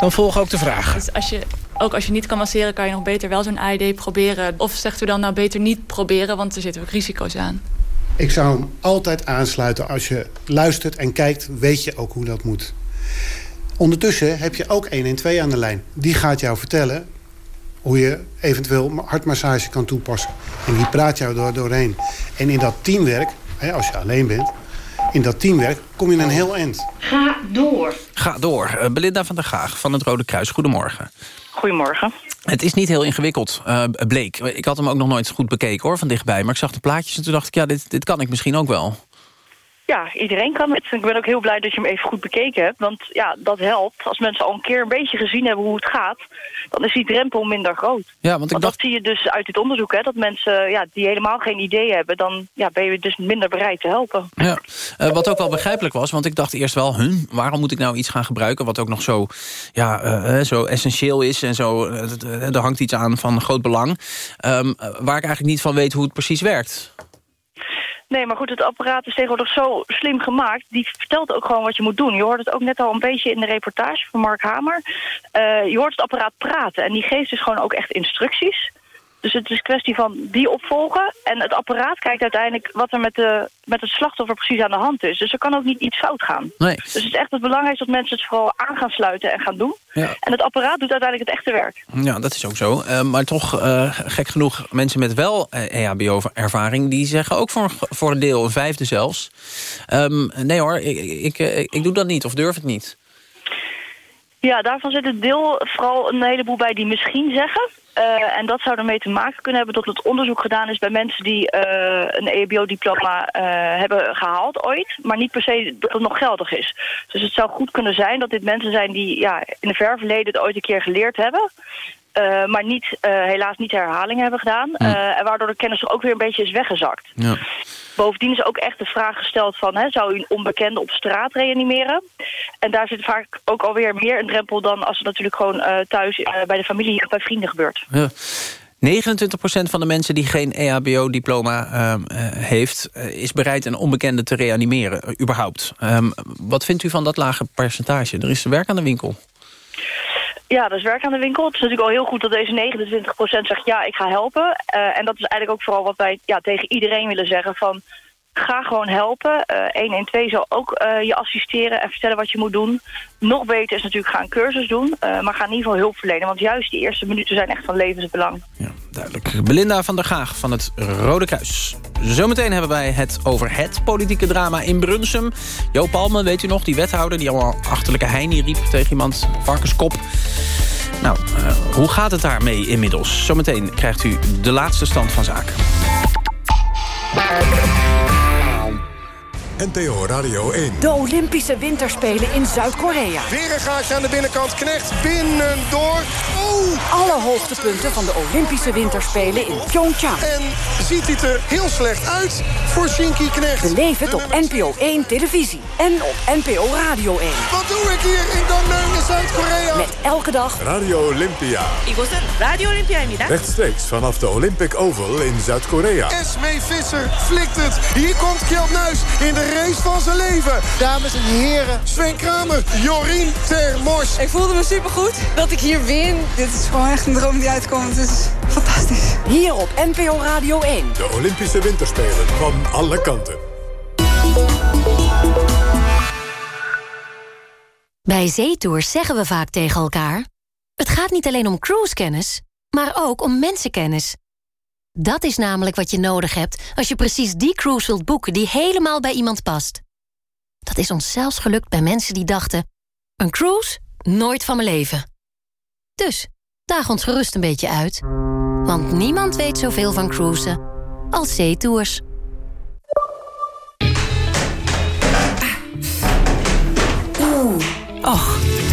[SPEAKER 47] Dan volgen ook de vragen.
[SPEAKER 43] Dus als je, ook als je niet kan masseren, kan je nog beter wel zo'n AED proberen. Of zegt u dan nou beter niet proberen, want er zitten ook risico's aan.
[SPEAKER 49] Ik zou hem altijd aansluiten. Als je luistert en kijkt, weet je ook hoe dat moet. Ondertussen heb je ook 112 aan de lijn. Die gaat jou vertellen hoe je eventueel hartmassage kan toepassen. En die praat jou door, doorheen. En in dat teamwerk, hè, als je alleen bent... in dat teamwerk kom je een heel eind.
[SPEAKER 48] Ga door.
[SPEAKER 3] Ga door. Eh, Belinda van der Gaag van het Rode Kruis. Goedemorgen.
[SPEAKER 50] Goedemorgen.
[SPEAKER 3] Het is niet heel ingewikkeld, uh, bleek. Ik had hem ook nog nooit goed bekeken hoor, van dichtbij. Maar ik zag de plaatjes en toen dacht ik, ja, dit, dit kan ik misschien ook wel.
[SPEAKER 50] Ja, iedereen kan het. Ik ben ook heel blij dat je hem even goed bekeken hebt. Want ja, dat helpt. Als mensen al een keer een beetje gezien hebben hoe het gaat... dan is die drempel minder groot.
[SPEAKER 3] Ja, want ik
[SPEAKER 50] want
[SPEAKER 3] dacht...
[SPEAKER 50] dat zie je dus uit dit onderzoek. Hè, dat mensen ja, die helemaal geen idee hebben... dan ja, ben je dus minder bereid te helpen.
[SPEAKER 3] Ja, uh, wat ook wel begrijpelijk was. Want ik dacht eerst wel, huh, waarom moet ik nou iets gaan gebruiken... wat ook nog zo, ja, uh, zo essentieel is. En zo, uh, er hangt iets aan van groot belang. Um, waar ik eigenlijk niet van weet hoe het precies werkt.
[SPEAKER 50] Nee, maar goed, het apparaat is tegenwoordig zo slim gemaakt. Die vertelt ook gewoon wat je moet doen. Je hoort het ook net al een beetje in de reportage van Mark Hamer. Uh, je hoort het apparaat praten en die geeft dus gewoon ook echt instructies. Dus het is een kwestie van die opvolgen. En het apparaat kijkt uiteindelijk wat er met, de, met het slachtoffer precies aan de hand is. Dus er kan ook niet iets fout gaan.
[SPEAKER 3] Nee.
[SPEAKER 50] Dus het is echt het belangrijkste dat mensen het vooral aan gaan sluiten en gaan doen.
[SPEAKER 3] Ja.
[SPEAKER 50] En het apparaat doet uiteindelijk het echte werk.
[SPEAKER 3] Ja, dat is ook zo. Uh, maar toch, uh, gek genoeg, mensen met wel EHBO-ervaring... die zeggen ook voor, voor een deel, een vijfde zelfs... Um, nee hoor, ik, ik, ik, ik doe dat niet of durf het niet.
[SPEAKER 50] Ja, daarvan zit het deel vooral een heleboel bij die misschien zeggen. Uh, en dat zou ermee te maken kunnen hebben dat het onderzoek gedaan is bij mensen die uh, een EHBO-diploma uh, hebben gehaald ooit, maar niet per se dat het nog geldig is. Dus het zou goed kunnen zijn dat dit mensen zijn die ja, in de ver verleden het ooit een keer geleerd hebben. Uh, maar niet, uh, helaas niet herhaling hebben gedaan. Uh, en waardoor de kennis er ook weer een beetje is weggezakt.
[SPEAKER 3] Ja.
[SPEAKER 50] Bovendien is ook echt de vraag gesteld van... Hè, zou u een onbekende op straat reanimeren? En daar zit vaak ook alweer meer een drempel... dan als het natuurlijk gewoon thuis bij de familie of bij vrienden gebeurt.
[SPEAKER 3] Ja. 29% van de mensen die geen EHBO-diploma uh, heeft... is bereid een onbekende te reanimeren, überhaupt. Um, wat vindt u van dat lage percentage? Er is werk aan de winkel.
[SPEAKER 50] Ja, dat is werk aan de winkel. Het is natuurlijk al heel goed dat deze 29% zegt ja, ik ga helpen. Uh, en dat is eigenlijk ook vooral wat wij ja, tegen iedereen willen zeggen van... Ga gewoon helpen. Uh, 112 zal ook uh, je assisteren en vertellen wat je moet doen. Nog beter is natuurlijk ga een cursus doen. Uh, maar ga in ieder geval hulp verlenen. Want juist die eerste minuten zijn echt van levensbelang.
[SPEAKER 3] Ja, duidelijk. Belinda van der Gaag van het Rode Kruis. Zometeen hebben wij het over het politieke drama in Brunsum. Jo Palmen, weet u nog, die wethouder... die allemaal achterlijke heini riep tegen iemand, varkenskop. Nou, hoe gaat het daarmee inmiddels? Zometeen krijgt u de laatste stand van zaken.
[SPEAKER 33] NPO Radio 1.
[SPEAKER 51] De Olympische Winterspelen in Zuid-Korea.
[SPEAKER 36] Weer een gaatje aan de binnenkant. Knecht binnendoor. Oh!
[SPEAKER 51] Alle hoogtepunten van de Olympische Winterspelen in Pyeongchang.
[SPEAKER 36] En ziet het er heel slecht uit voor Shinky Knecht.
[SPEAKER 51] Beleef het op NPO 1 televisie en op NPO Radio 1.
[SPEAKER 36] Wat doe ik hier in Gangneung in Zuid-Korea?
[SPEAKER 51] Met elke dag
[SPEAKER 33] Radio Olympia.
[SPEAKER 34] 이곳은 Radio Olympia입니다.
[SPEAKER 33] Rechtstreeks vanaf de Olympic Oval in Zuid-Korea.
[SPEAKER 36] Esmee Visser flikt het. Hier komt Kjeld Nuis in de race van zijn leven. Dames en heren, Sven Kramer, Jorien Termors.
[SPEAKER 52] Ik voelde me supergoed dat ik hier win. Dit is gewoon echt een droom die uitkomt. Het is fantastisch.
[SPEAKER 51] Hier op NPO Radio 1.
[SPEAKER 33] De Olympische Winterspelen van alle kanten.
[SPEAKER 27] Bij zeetours zeggen we vaak tegen elkaar... het gaat niet alleen om cruisekennis, maar ook om mensenkennis. Dat is namelijk wat je nodig hebt als je precies die cruise wilt boeken... die helemaal bij iemand past. Dat is ons zelfs gelukt bij mensen die dachten... een cruise? Nooit van mijn leven. Dus, daag ons gerust een beetje uit. Want niemand weet zoveel van cruisen als zeetours.
[SPEAKER 53] Oeh. Och,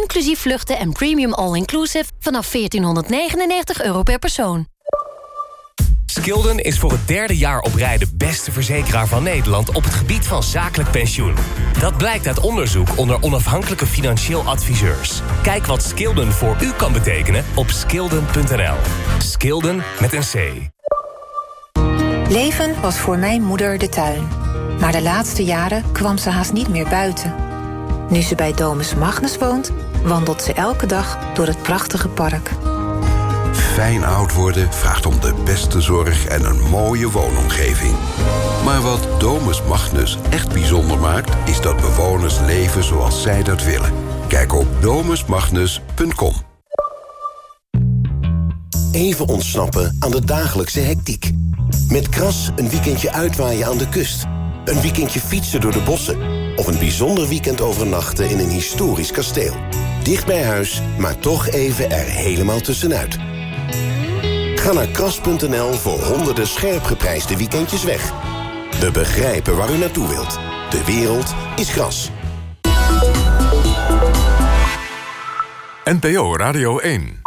[SPEAKER 27] Inclusief vluchten en premium all-inclusive vanaf 1499 euro per persoon.
[SPEAKER 11] Skilden is voor het derde jaar op rij de beste verzekeraar van Nederland... op het gebied van zakelijk pensioen. Dat blijkt uit onderzoek onder onafhankelijke financieel adviseurs. Kijk wat Skilden voor u kan betekenen op skilden.nl. Skilden met een C.
[SPEAKER 48] Leven was voor mijn moeder de tuin. Maar de laatste jaren kwam ze haast niet meer buiten. Nu ze bij Domus Magnus woont, wandelt ze elke dag door het prachtige park.
[SPEAKER 54] Fijn oud worden vraagt om de beste zorg en een mooie woonomgeving. Maar wat Domus Magnus echt bijzonder maakt... is dat bewoners leven zoals zij dat willen. Kijk op domusmagnus.com.
[SPEAKER 55] Even ontsnappen aan de dagelijkse hectiek. Met Kras een weekendje uitwaaien aan de kust. Een weekendje fietsen door de bossen. Of een bijzonder weekend overnachten in een historisch kasteel. Dicht bij huis, maar toch even er helemaal tussenuit. Ga naar kras.nl voor honderden scherp geprijsde weekendjes weg. We begrijpen waar u naartoe wilt. De wereld is gras.
[SPEAKER 28] NPO Radio 1